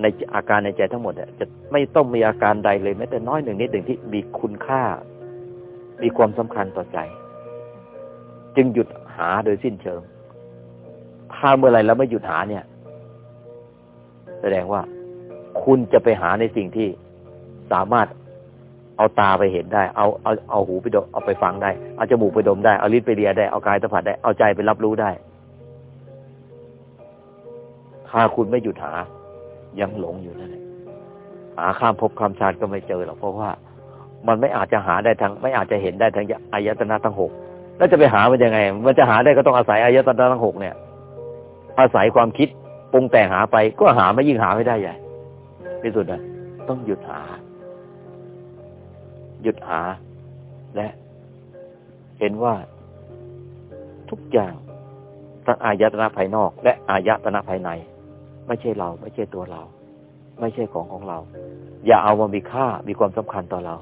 ในอาการในใจทั้งหมดจะไม่ต้องมีอาการใดเลยแม้แต่น้อยหนึ่งนิดหนึ่งที่มีคุณค่า มีความสำคัญต่อใจ จึงหยุดหาโดยสิ้นเชิง ถ้าเมื่อไหรแล้วไม่หยุดหาเนี่ย แสดงว่าคุณจะไปหาในสิ่งที่สามารถเอาตาไปเห็นได้ เอาเอาเอาหูไปดมเอาไปฟังได้ เอาจมูกไปดมได้ เอาลิ้นไปเลียได้ เอากายสัมผัสได้ เอาใจไปรับรู้ได้ ถ้าคุณไม่หยุดหา ยังหลงอยู่นั่นแหละหาข้ามภพข้ามชาติก็ไม่เจอหรอกเพราะว่า มันไม่อาจจะหาได้ทั้งไม่อาจจะเห็นได้ทั้งอายตนะทั้งหกแล้วจะไปหามันยังไง มันจะหาได้ก็ต้องอาศัยอายตนะทั้งหกเนี่ย อาศัยความคิดปรุงแต่งหาไป ก็หาไม่ยิ่งหาไม่ได้ใหญ่ที่สุดนะต้องหยุดหา หยุดหา และ เห็นว่าทุกอย่างทั้งอายตนะภายนอก และอายตนะภายใน ไม่ใช่เรา ไม่ใช่ตัวเรา ไม่ใช่ของของเรา อย่าเอามามีค่ามีความสำคัญต่อเรา